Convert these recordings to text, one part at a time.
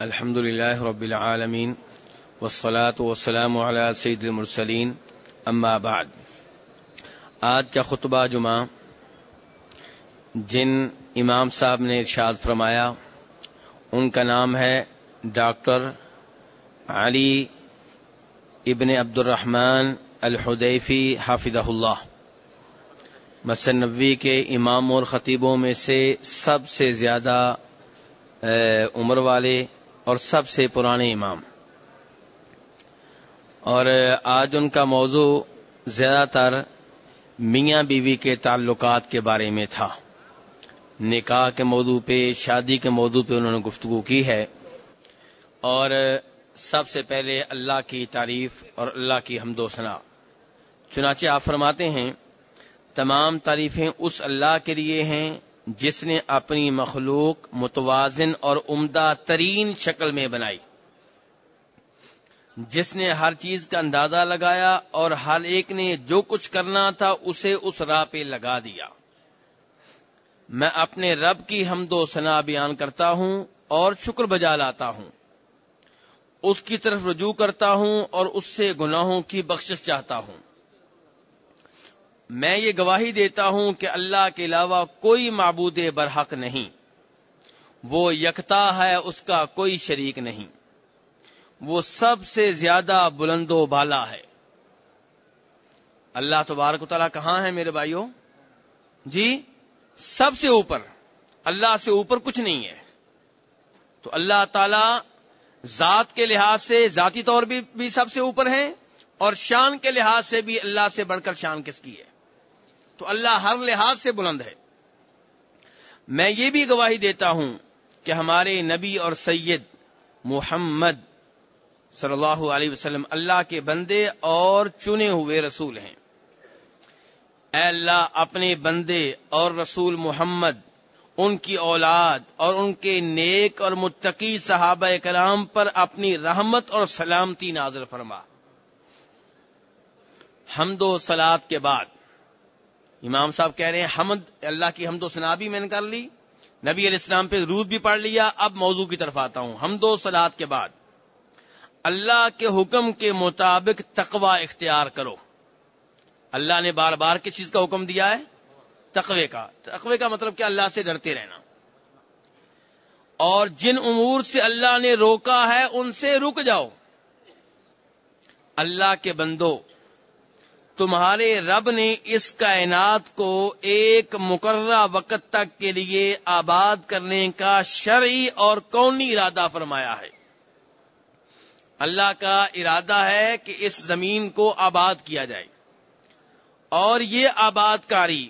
الحمد لله رب العالمين والصلاة والسلام على سيد المرسلين. اما بعد، آج کا خطبہ جمعہ، جن امام صاحب نے ارشاد فرمایا، ان کا نام ہے ڈاکٹر علی ابن عبد الرحمن الحدیفی حافظ اللہ۔ مصنوی کے امام اور خطیبوں میں سے سب سے زیادہ عمر والے اور سب سے پرانے امام۔ اور آج ان کا موضوع زیادہ تر میاں بیوی کے تعلقات کے بارے میں تھا۔ نکاح کے موضوع پہ، شادی کے موضوع پہ انہوں نے گفتگو کی ہے۔ اور سب سے پہلے اللہ کی تعریف اور اللہ کی حمد و ثنا۔ چنانچہ آپ فرماتے ہیں، تمام تعریفیں اس اللہ کے لیے ہیں جس نے اپنی مخلوق متوازن اور عمدہ ترین شکل میں بنائی۔ جس نے ہر چیز کا اندازہ لگایا اور ہر ایک نے جو کچھ کرنا تھا اسے اس راہ پہ لگا دیا۔ میں اپنے رب کی حمد و ثنا بیان کرتا ہوں اور شکر بجا لاتا ہوں۔ اس کی طرف رجوع کرتا ہوں اور اس سے گناہوں کی بخشش چاہتا ہوں۔ میں یہ گواہی دیتا ہوں کہ اللہ کے علاوہ کوئی معبود برحق نہیں۔ وہ یکتا ہے، اس کا کوئی شریک نہیں۔ وہ سب سے زیادہ بلند و بالا ہے۔ اللہ تبارک تعالیٰ کہاں ہے میرے بھائیوں؟ جی سب سے اوپر۔ اللہ سے اوپر کچھ نہیں ہے۔ تو اللہ تعالی ذات کے لحاظ سے، ذاتی طور بھی بھی سب سے اوپر ہیں اور شان کے لحاظ سے بھی اللہ سے بڑھ کر شان کس کی ہے؟ تو اللہ ہر لحاظ سے بلند ہے۔ میں یہ بھی گواہی دیتا ہوں کہ ہمارے نبی اور سید محمد صلی اللہ علیہ وسلم اللہ کے بندے اور چنے ہوئے رسول ہیں۔ اے اللہ، اپنے بندے اور رسول محمد، ان کی اولاد اور ان کے نیک اور متقی صحابہ کرام پر اپنی رحمت اور سلامتی نازل فرما۔ حمد و سلاد کے بعد امام صاحب کہہ رہے ہیں، حمد، اللہ کی حمد و سنا بھی میں نے کر لی۔ نبی علیہ السلام پہ رود بھی پڑھ لیا۔ اب موضوع کی طرف آتا ہوں۔ حمد و سلاد کے بعد۔ اللہ کے حکم کے مطابق تقوا اختیار کرو۔ اللہ نے بار بار کس چیز کا حکم دیا ہے؟ تقوی کا۔ تقوی کا مطلب کہ اللہ سے ڈرتے رہنا۔ اور جن امور سے اللہ نے روکا ہے، ان سے رک جاؤ۔ اللہ کے بندو تمہارے رب نے اس کائنات کو ایک مقررہ وقت تک کے لیے آباد کرنے کا شرعی اور کونی ارادہ فرمایا ہے۔ اللہ کا ارادہ ہے کہ اس زمین کو آباد کیا جائے۔ اور یہ آباد کاری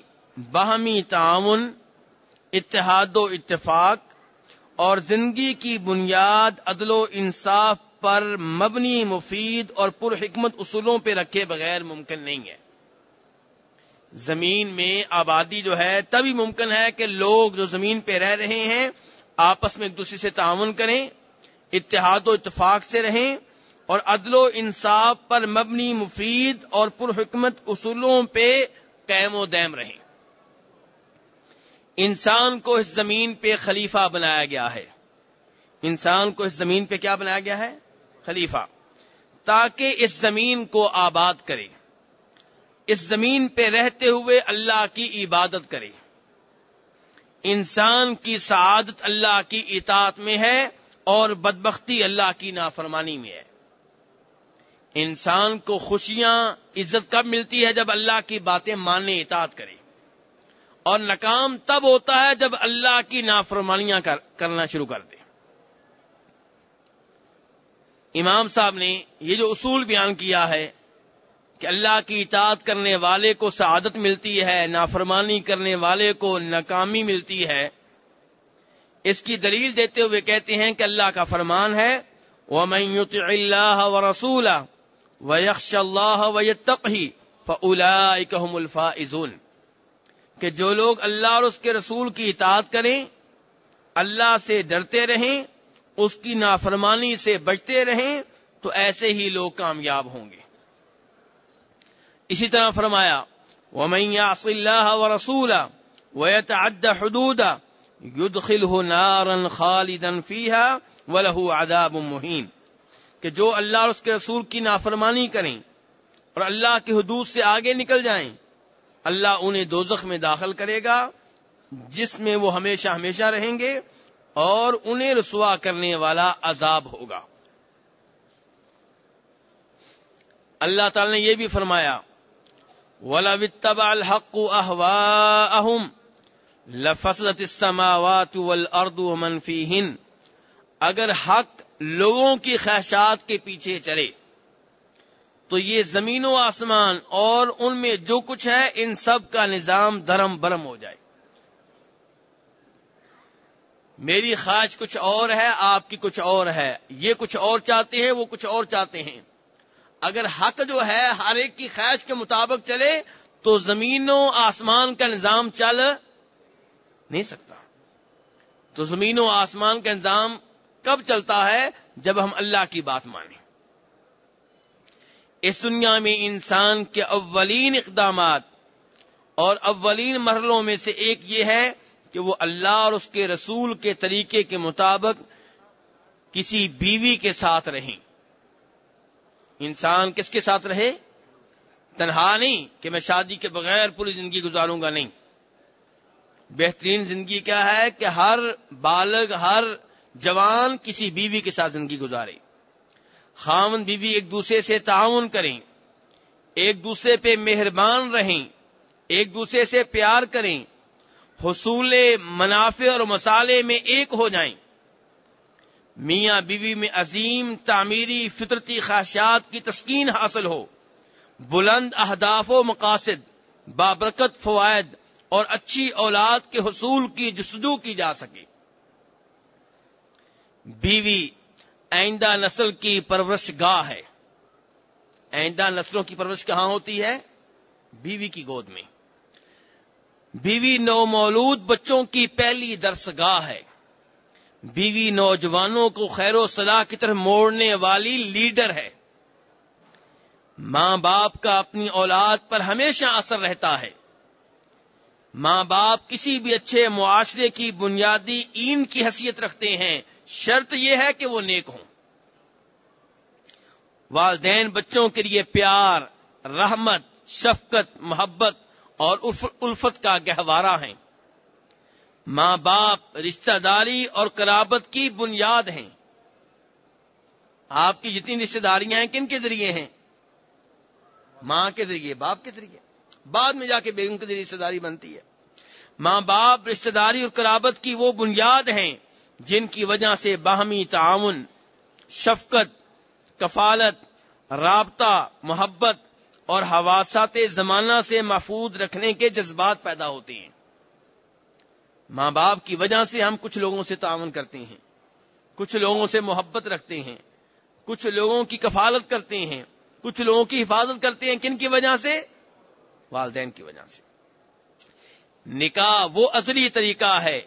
باہمی تعاون، اتحاد و اتفاق اور زندگی کی بنیاد عدل و انصاف پر مبنی مفید اور پر حکمت اصولوں پہ رکھے بغیر ممکن نہیں ہے۔ زمین میں آبادی جو ہے تبھی ممکن ہے کہ لوگ جو زمین پہ رہ رہے ہیں، آپس میں ایک دوسرے سے تعاون کریں، اتحاد و اتفاق سے رہیں اور عدل و انصاف پر مبنی مفید اور پر حکمت اصولوں پہ قیم و دیم رہیں۔ انسان کو اس زمین پہ خلیفہ بنایا گیا ہے۔ انسان کو اس زمین پہ کیا بنایا گیا ہے؟ خلیفہ، تاکہ اس زمین کو آباد کرے۔ اس زمین پہ رہتے ہوئے اللہ کی عبادت کرے۔ انسان کی سعادت اللہ کی اطاعت میں ہے اور بدبختی اللہ کی نافرمانی میں ہے۔ انسان کو خوشیاں، عزت کب ملتی ہے جب اللہ کی باتیں ماننے، اطاعت کرے۔ اور ناکام تب ہوتا ہے جب اللہ کی نافرمانیاں کرنا شروع کر دے۔ امام صاحب نے یہ جو اصول بیان کیا ہے کہ اللہ کی اطاعت کرنے والے کو سعادت ملتی ہے، نافرمانی کرنے والے کو ناکامی ملتی ہے، اس کی دلیل دیتے ہوئے کہتے ہیں کہ اللہ کا فرمان ہے اللہ و رسول و یکش اللہ و تقہی فلاحم کہ جو لوگ اللہ اور اس کے رسول کی اطاعت کریں، اللہ سے ڈرتے رہیں اس کی نافرمانی سے بچتے رہیں تو ایسے ہی لوگ کامیاب ہوں گے۔ اسی طرح فرمایا و رسول حدود يدخله نارا خالدا فيها وله عذاب مهين۔ کہ جو اللہ اور اس کے رسول کی نافرمانی کریں اور اللہ کی حدود سے آگے نکل جائیں، اللہ انہیں دوزخ میں داخل کرے گا، جس میں وہ ہمیشہ ہمیشہ رہیں گے۔ اور انہیں رسوا کرنے والا عذاب ہوگا۔ اللہ تعالی نے یہ بھی فرمایا ولا الحق اهواءهم لفصلت السماوات والارض ومن فيهن۔ اگر حق لوگوں کی خواہشات کے پیچھے چلے، تو یہ زمین و آسمان اور ان میں جو کچھ ہے، ان سب کا نظام دھرم برم ہو جائے۔ میری خواہش کچھ اور ہے، آپ کی کچھ اور ہے۔ یہ کچھ اور چاہتے ہیں، وہ کچھ اور چاہتے ہیں۔ اگر حق جو ہے ہر ایک کی خواہش کے مطابق چلے، تو زمین و آسمان کا نظام چل نہیں سکتا۔ تو زمین و آسمان کا نظام کب چلتا ہے؟ جب ہم اللہ کی بات مانیں۔ اس دنیا میں انسان کے اولین اقدامات اور اولین مرحلوں میں سے ایک یہ ہے کہ وہ اللہ اور اس کے رسول کے طریقے کے مطابق کسی بیوی کے ساتھ رہیں۔ انسان کس کے ساتھ رہے؟ تنہا نہیں کہ میں شادی کے بغیر پوری زندگی گزاروں گا نہیں۔ بہترین زندگی کیا ہے کہ ہر بالغ، ہر جوان کسی بیوی کے ساتھ زندگی گزارے۔ خامن بیوی ایک دوسرے سے تعاون کریں، ایک دوسرے پہ مہربان رہیں، ایک دوسرے سے پیار کریں حصول منافع اور مسالے میں ایک ہو جائیں۔ میاں بیوی میں عظیم تعمیری فطرتی خواہشات کی تسکین حاصل ہو۔ بلند اہداف و مقاصد، بابرکت فوائد اور اچھی اولاد کے حصول کی جسدو کی جا سکے۔ بیوی آئندہ نسل کی پرورش گاہ ہے۔ آئندہ نسلوں کی پرورش کہاں ہوتی ہے؟ بیوی کی گود میں۔ بیوی نو مولود بچوں کی پہلی درسگاہ ہے۔ بیوی نوجوانوں کو خیر و صلاح کی طرف موڑنے والی لیڈر ہے۔ ماں باپ کا اپنی اولاد پر ہمیشہ اثر رہتا ہے۔ ماں باپ کسی بھی اچھے معاشرے کی بنیادی این کی حیثیت رکھتے ہیں۔ شرط یہ ہے کہ وہ نیک ہوں۔ والدین بچوں کے لیے پیار، رحمت، شفقت، محبت اور الفت کا گہوارہ ہیں۔ ماں باپ، رشتہ داری اور کرابت کی بنیاد ہیں۔ آپ کی جتنی رشتہ داریاں ہیں، کن کے ذریعے ہیں؟ ماں کے ذریعے، باپ کے ذریعے۔ بعد میں جا کے بیگم کے ذریعے رشتہ داری بنتی ہے۔ ماں باپ، رشتہ داری اور کرابت کی وہ بنیاد ہیں، جن کی وجہ سے باہمی تعاون، شفقت، کفالت، رابطہ، محبت اور حواسات زمانہ سے محفوظ رکھنے کے جذبات پیدا ہوتے ہیں۔ ماں باپ کی وجہ سے ہم کچھ لوگوں سے تعاون کرتے ہیں، کچھ لوگوں سے محبت رکھتے ہیں، کچھ لوگوں کی کفالت کرتے ہیں، کچھ لوگوں کی حفاظت کرتے ہیں، کن کی وجہ سے؟ والدین کی وجہ سے۔ نکاح وہ ازلی طریقہ ہے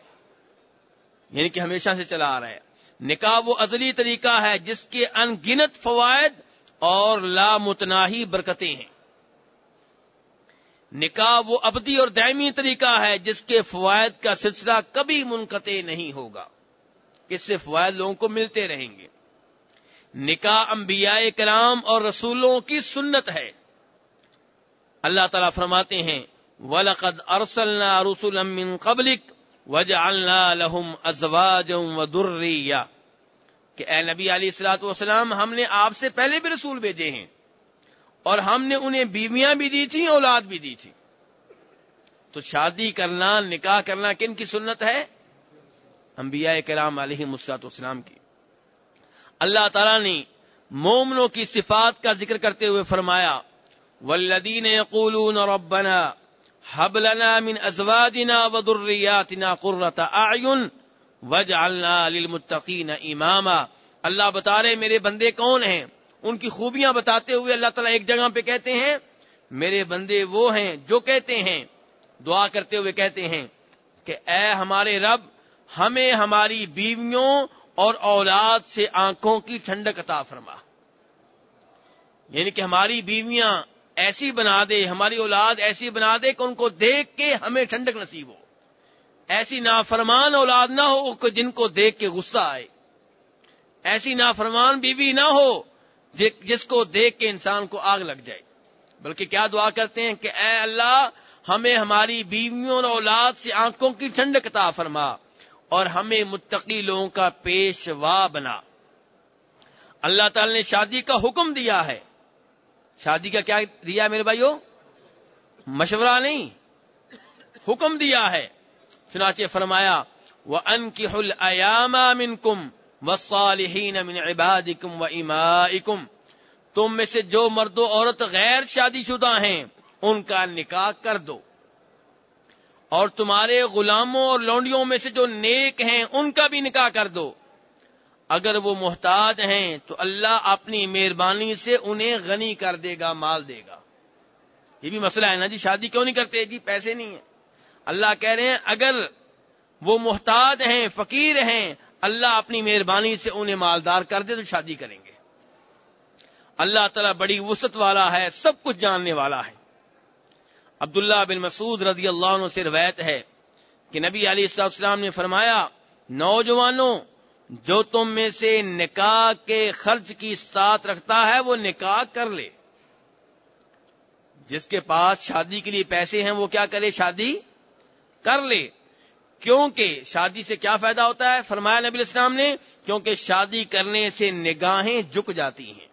یعنی کہ ہمیشہ سے چلا آ رہا ہے۔ نکاح وہ ازلی طریقہ ہے جس کے ان گنت فوائد اور لامتناہی برکتیں ہیں۔ نکاح وہ ابدی اور دائمی طریقہ ہے جس کے فوائد کا سلسلہ کبھی منقطع نہیں ہوگا۔ اس سے فوائد لوگوں کو ملتے رہیں گے۔ نکاح انبیاء کلام اور رسولوں کی سنت ہے۔ اللہ تعالیٰ فرماتے ہیں، وَلَقَدْ أَرْسَلْنَا رُسُلًا مِّن قَبْلِكَ وَجَعَلْنَا لَهُمْ أَزْوَاجًا وَذُرِّيَّةً۔ کہ اے نبی علیہ السلاۃ والسلام، ہم نے آپ سے پہلے بھی رسول بھیجے ہیں۔ اور ہم نے انہیں بیویاں بھی دی تھیں، اولاد بھی دی تھی تو شادی کرنا، نکاح کرنا کن کی سنت ہے؟ انبیاء کرام علیہ مسلاط اسلام کی۔ اللہ تعالی نے مومنوں کی صفات کا ذکر کرتے ہوئے فرمایا ولدین یقولون ربنا حب لنا من ازواجنا وذرياتنا قرة اعین وجعلنا للمتقین اماما اللہ بتا رہے میرے بندے کون ہیں؟ ان کی خوبیاں بتاتے ہوئے اللہ تعالیٰ ایک جگہ پہ کہتے ہیں، میرے بندے وہ ہیں جو کہتے ہیں، دعا کرتے ہوئے کہتے ہیں کہ اے ہمارے رب، ہمیں ہماری بیویوں اور اولاد سے آنکھوں کی ٹھنڈک عطا فرما۔ یعنی کہ ہماری بیویاں ایسی بنا دے، ہماری اولاد ایسی بنا دے کہ ان کو دیکھ کے ہمیں ٹھنڈک نصیب ہو۔ ایسی نافرمان اولاد نہ ہو جن کو دیکھ کے غصہ آئے۔ ایسی نافرمان بیوی نہ ہو جس کو دیکھ کے انسان کو آگ لگ جائے بلکہ کیا دعا کرتے ہیں کہ اے اللہ ہمیں ہماری بیویوں اور اولاد سے آنکھوں کی ٹھنڈک عطا فرما اور ہمیں متقی لوگوں کا پیشوا بنا۔ اللہ تعالی نے شادی کا حکم دیا ہے۔ شادی کا کیا دیا میرے بھائیو؟ مشورہ نہیں، حکم دیا ہے۔ چنانچہ فرمایا وہ ان کی حل من کم و صالحین امن عباد کم و اما تم میں سے جو مرد و عورت غیر شادی شدہ ہیں، ان کا نکاح کر دو۔ اور تمہارے غلاموں اور لونڈیوں میں سے جو نیک ہیں، ان کا بھی نکاح کر دو۔ اگر وہ محتاج ہیں، تو اللہ اپنی مہربانی سے انہیں غنی کر دے گا، مال دے گا۔ یہ بھی مسئلہ ہے نا جی شادی کیوں نہیں کرتے؟ جی پیسے نہیں ہیں۔ اللہ کہہ رہے ہیں، اگر وہ محتاج ہیں، فقیر ہیں اللہ اپنی مہربانی سے انہیں مالدار کر دے تو شادی کریں گے۔ اللہ تعالیٰ بڑی وسط والا ہے، سب کچھ جاننے والا ہے۔ عبداللہ بن مسعود رضی اللہ عنہ سے روایت ہے کہ نبی علی السلام نے فرمایا، نوجوانوں، جو تم میں سے نکاح کے خرچ کی استاد رکھتا ہے، وہ نکاح کر لے۔ جس کے پاس شادی کے لیے پیسے ہیں، وہ کیا کرے؟ شادی کر لے۔ کیونکہ شادی سے کیا فائدہ ہوتا ہے؟ فرمایا نبی الاسلام نے، کیونکہ شادی کرنے سے نگاہیں جھک جاتی ہیں۔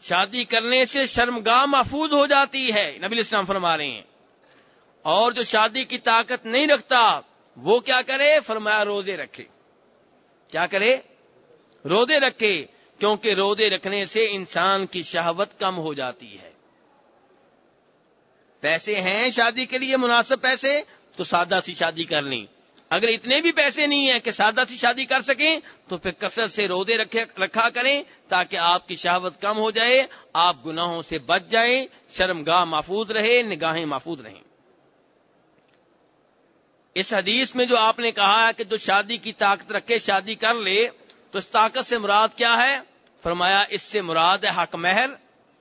شادی کرنے سے شرمگاہ محفوظ ہو جاتی ہے، نبی الاسلام فرما رہے ہیں۔ اور جو شادی کی طاقت نہیں رکھتا، وہ کیا کرے؟ فرمایا روزے رکھے۔ کیا کرے؟ روزے رکھے، کیونکہ روزے رکھنے سے انسان کی شہوت کم ہو جاتی ہے۔ پیسے ہیں شادی کے لیے مناسب پیسے، تو سادہ سی شادی کر لیں۔ اگر اتنے بھی پیسے نہیں ہیں کہ سادہ سی شادی کر سکیں، تو پھر کثرت سے رودے رکھا کریں تاکہ آپ کی شہوت کم ہو جائے، آپ گناہوں سے بچ جائیں شرم گاہ محفوظ رہے، نگاہیں محفوظ رہیں۔ اس حدیث میں جو آپ نے کہا ہے کہ جو شادی کی طاقت رکھے، شادی کر لے، تو اس طاقت سے مراد کیا ہے؟ فرمایا، اس سے مراد ہے حق مہر۔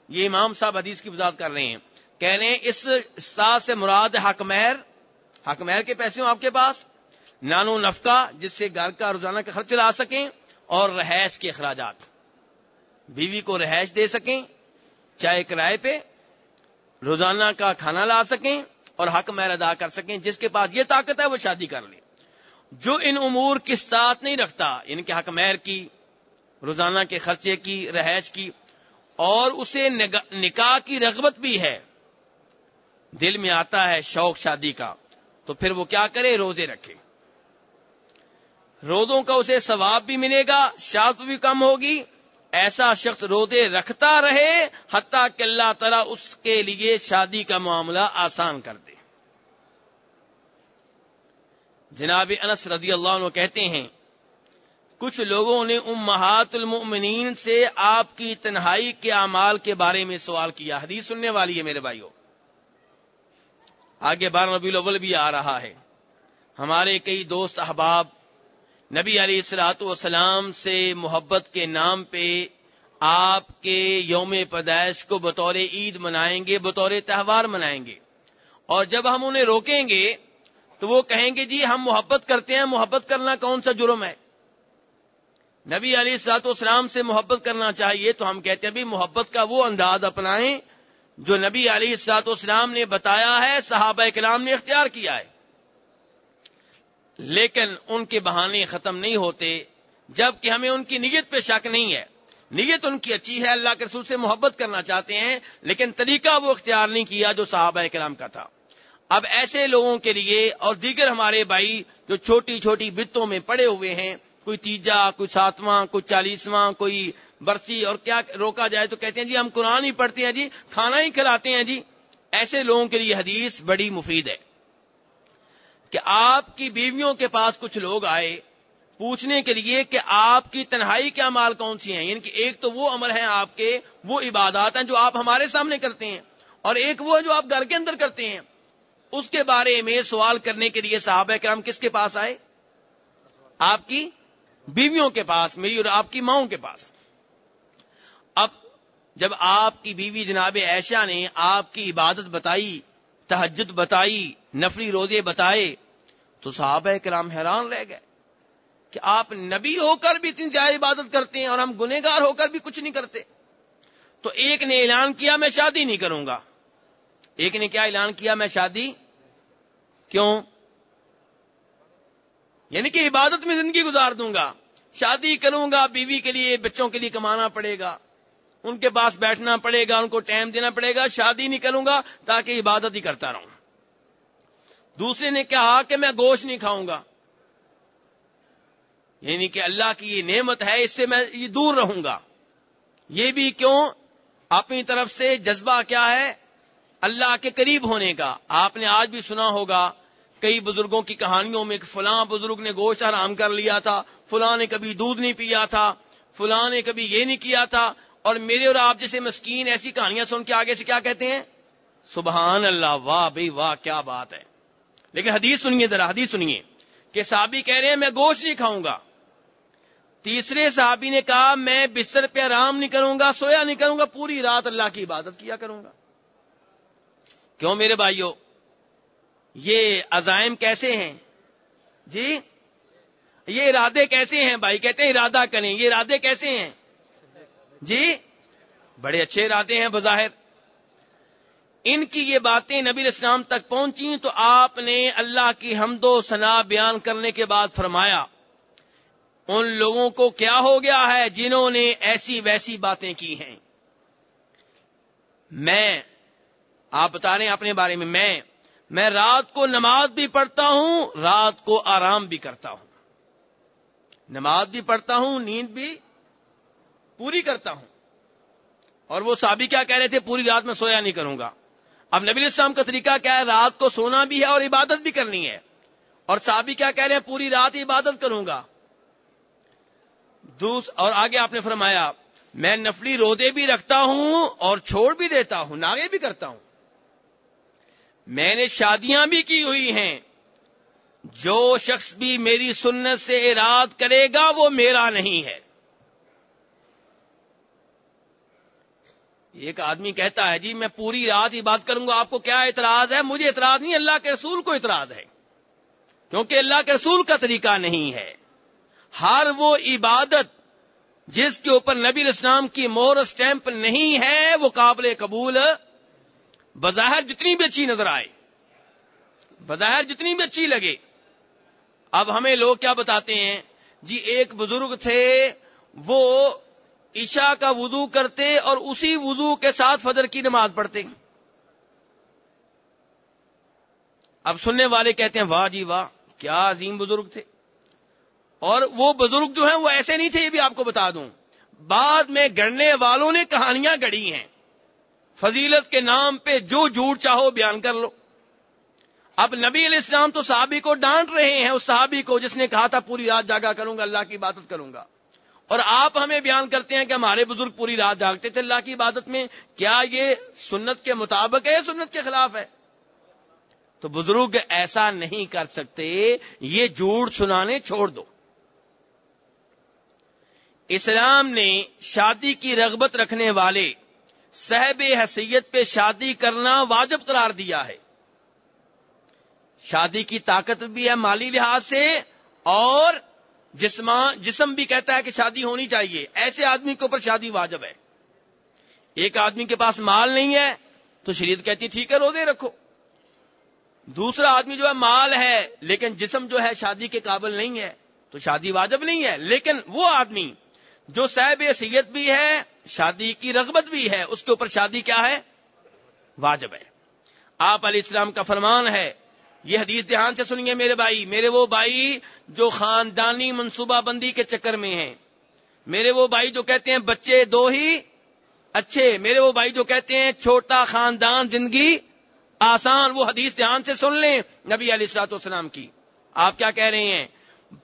یہ امام صاحب حدیث کی وضاحت کر رہے ہیں۔ کہہ رہے اس استاد سے مراد حق مہر حق مہر کے پیسے ہوں آپ کے پاس، نانو نفقہ، جس سے گھر کا روزانہ کا خرچ لا سکیں، اور رہائش کے اخراجات، بیوی کو رہائش دے سکیں چاہے کرائے پہ روزانہ کا کھانا لا سکیں، اور حق مہر ادا کر سکیں، جس کے پاس یہ طاقت ہے، وہ شادی کر لے جو ان امور کی استاد نہیں رکھتا، ان کے حق مہر کی، روزانہ کے خرچے کی، رہائش کی، اور اسے نکاح کی رغبت بھی ہے دل میں آتا ہے شوق شادی کا، تو پھر وہ کیا کرے؟ روزے رکھے۔ روزوں کا اسے ثواب بھی ملے گا شاخ بھی کم ہوگی۔ ایسا شخص روزے رکھتا رہے، حتیٰ کہ اللہ تعالیٰ اس کے لیے شادی کا معاملہ آسان کر دے۔ جناب انس رضی اللہ عنہ کہتے ہیں، کچھ لوگوں نے امہات المؤمنین سے آپ کی تنہائی کے اعمال کے بارے میں سوال کیا۔ حدیث سننے والی ہے میرے بھائیوں آگے بار ربی الاول بھی آ رہا ہے۔ ہمارے کئی دوست احباب، نبی علی السلاۃ والسلام سے محبت کے نام پہ آپ کے یوم پیدائش کو بطور عید منائیں گے، بطور تہوار منائیں گے۔ اور جب ہم انہیں روکیں گے، تو وہ کہیں گے جی ہم محبت کرتے ہیں، محبت کرنا کون سا جرم ہے؟ نبی علی سلاط والسلام سے محبت کرنا چاہیے تو ہم کہتے ہیں بھی محبت کا وہ انداز اپنائیں جو نبی علی سات اسلام نے بتایا ہے، صحابہ کلام نے اختیار کیا ہے۔ لیکن ان کے بہانے ختم نہیں ہوتے جبکہ ہمیں ان کی نیت پہ شک نہیں ہے۔ نیت ان کی اچھی ہے، اللہ کے رسول سے محبت کرنا چاہتے ہیں، لیکن طریقہ وہ اختیار نہیں کیا جو صحابہ کلام کا تھا۔ اب ایسے لوگوں کے لیے اور دیگر ہمارے بھائی جو چھوٹی چھوٹی بتوں میں پڑے ہوئے ہیں کوئی تیجا، کوئی ساتواں، کوئی چالیسواں، کوئی برسی اور کیا روکا جائے تو کہتے ہیں جی ہم قرآن ہی پڑھتے ہیں جی کھانا ہی کھلاتے ہیں جی۔ ایسے لوگوں کے لیے حدیث بڑی مفید ہے کہ آپ کی بیویوں کے پاس کچھ لوگ آئے پوچھنے کے لیے کہ آپ کی تنہائی کے امال کون سی ہیں؟ یعنی کہ ایک تو وہ عمل ہیں آپ کے، وہ عبادات ہیں جو آپ ہمارے سامنے کرتے ہیں اور ایک وہ جو آپ گھر کے اندر کرتے ہیں۔ اس کے بارے میں سوال کرنے کے لیے صحابہ کرام کس کے پاس آئے؟ آپ کی بیویوں کے پاس، میری اور آپ کی ماؤں کے پاس۔ اب جب آپ کی بیوی جناب ایشا نے آپ کی عبادت بتائی تحجد بتائی نفری روزے بتائے، تو صحابہ کرام حیران رہ گئے کہ آپ نبی ہو کر بھی اتنی زیادہ عبادت کرتے ہیں اور ہم گنےگار ہو کر بھی کچھ نہیں کرتے۔ تو ایک نے اعلان کیا، میں شادی نہیں کروں گا۔ ایک نے کیا اعلان کیا، میں شادی؟ کیوں؟ یعنی کہ عبادت میں زندگی گزار دوں گا، شادی کروں گا، بیوی کے لیے، بچوں کے لیے کمانا پڑے گا، ان کے پاس بیٹھنا پڑے گا، ان کو ٹائم دینا پڑے گا، شادی نہیں کروں گا تاکہ عبادت ہی کرتا رہوں۔ دوسرے نے کہا کہ میں گوشت نہیں کھاؤں گا۔ یعنی کہ اللہ کی یہ نعمت ہے، اس سے میں یہ دور رہوں گا۔ یہ بھی کیوں؟ اپنی طرف سے جذبہ کیا ہے؟ اللہ کے قریب ہونے کا۔ آپ نے آج بھی سنا ہوگا کئی بزرگوں کی کہانیوں میں فلاں بزرگ نے گوشت حرام کر لیا تھا، فلاں نے کبھی دودھ نہیں پیا تھا، فلاں نے کبھی یہ نہیں کیا تھا۔ اور میرے اور آپ جیسے مسکین ایسی کہانیاں سن کے آگے سے کیا کہتے ہیں؟ سبحان اللہ، واہ بھائی واہ، کیا بات ہے۔ لیکن حدیث سنیے ذرا، حدیث سنیے کہ صحابی کہہ رہے ہیں، میں گوشت نہیں کھاؤں گا۔ تیسرے صحابی نے کہا، میں بستر پہ آرام نہیں کروں گا، سویا نہیں کروں گا، پوری رات اللہ کی عبادت کیا کروں گا۔ کیوں میرے بھائیوں یہ عزائم کیسے ہیں؟ جی؟ یہ ارادے کیسے ہیں بھائی؟ کہتے ہیں ارادہ کریں۔ یہ ارادے کیسے ہیں؟ جی؟ بڑے اچھے ارادے ہیں بظاہر۔ ان کی یہ باتیں نبی اسلام تک پہنچی تو آپ نے اللہ کی حمد و ثنا بیان کرنے کے بعد فرمایا، ان لوگوں کو کیا ہو گیا ہے جنہوں نے ایسی ویسی باتیں کی ہیں؟ میں، آپ بتا رہے ہیں اپنے بارے میں میں میں رات کو نماز بھی پڑھتا ہوں، رات کو آرام بھی کرتا ہوں۔ نماز بھی پڑھتا ہوں، نیند بھی پوری کرتا ہوں۔ اور وہ صحابی کیا کہہ رہے تھے؟ پوری رات میں سویا نہیں کروں گا۔ اب نبی اسلام کا طریقہ کیا ہے؟ رات کو سونا بھی ہے اور عبادت بھی کرنی ہے۔ اور صحابی کیا کہہ رہے ہیں؟ پوری رات عبادت کروں گا۔ دوس، اور آگے آپ نے فرمایا، میں نفلی رودے بھی رکھتا ہوں اور چھوڑ بھی دیتا ہوں ناگے بھی کرتا ہوں۔ میں نے شادیاں بھی کی ہوئی ہیں۔ جو شخص بھی میری سنت سے اراد کرے گا وہ میرا نہیں ہے۔ ایک آدمی کہتا ہے جی میں پوری رات ہی بات کروں گا، آپ کو کیا اعتراض ہے؟ مجھے اعتراض نہیں، اللہ کے رسول کو اعتراض ہے۔ کیونکہ اللہ کے رسول کا طریقہ نہیں ہے۔ ہر وہ عبادت جس کے اوپر نبی اسلام کی مور اسٹیمپ نہیں ہے، وہ قابل قبول بظاہر جتنی بھی اچھی نظر آئے، بظاہر جتنی بھی اچھی لگے، اب ہمیں لوگ کیا بتاتے ہیں؟ جی ایک بزرگ تھے، وہ عشاء کا وضو کرتے اور اسی وضو کے ساتھ فجر کی نماز پڑھتے۔ اب سننے والے کہتے ہیں، واہ جی واہ، کیا عظیم بزرگ تھے۔ اور وہ بزرگ جو ہیں، وہ ایسے نہیں تھے، یہ بھی آپ کو بتا دوں۔ بعد میں گڑنے والوں نے کہانیاں گڑی ہیں۔ فضیلت کے نام پہ جو جھوٹ چاہو بیان کر لو۔ اب نبی علیہ السلام تو صحابی کو ڈانٹ رہے ہیں، اس صحابی کو جس نے کہا تھا، پوری رات جاگا کروں گا، اللہ کی عبادت کروں گا۔ اور آپ ہمیں بیان کرتے ہیں کہ ہمارے بزرگ پوری رات جاگتے تھے اللہ کی عبادت میں۔ کیا یہ سنت کے مطابق ہے سنت کے خلاف ہے؟ تو بزرگ ایسا نہیں کر سکتے، یہ جھوٹ سنانے چھوڑ دو۔ اسلام نے شادی کی رغبت رکھنے والے صحب حیثیت پہ شادی کرنا واجب قرار دیا ہے۔ شادی کی طاقت بھی ہے مالی لحاظ سے اور جسم بھی کہتا ہے کہ شادی ہونی چاہیے۔ ایسے آدمی کے اوپر شادی واجب ہے۔ ایک آدمی کے پاس مال نہیں ہے تو شریعت کہتی ٹھیک ہے، روزے رکھو۔ دوسرا آدمی جو ہے، مال ہے لیکن جسم جو ہے شادی کے قابل نہیں ہے تو شادی واجب نہیں ہے۔ لیکن وہ آدمی جو صاحب سید بھی ہے، شادی کی رغبت بھی ہے، اس کے اوپر شادی کیا ہے؟ واجب ہے۔ آپ علیہ السلام کا فرمان ہے، یہ حدیث دھیان سے سنیے میرے بھائی، میرے وہ بھائی جو خاندانی منصوبہ بندی کے چکر میں ہیں۔ میرے وہ بھائی جو کہتے ہیں بچے دو ہی اچھے، میرے وہ بھائی جو کہتے ہیں چھوٹا خاندان زندگی آسان، وہ حدیث دھیان سے سن لیں نبی علیہ السلاط والسلام کی۔ آپ کیا کہہ رہے ہیں؟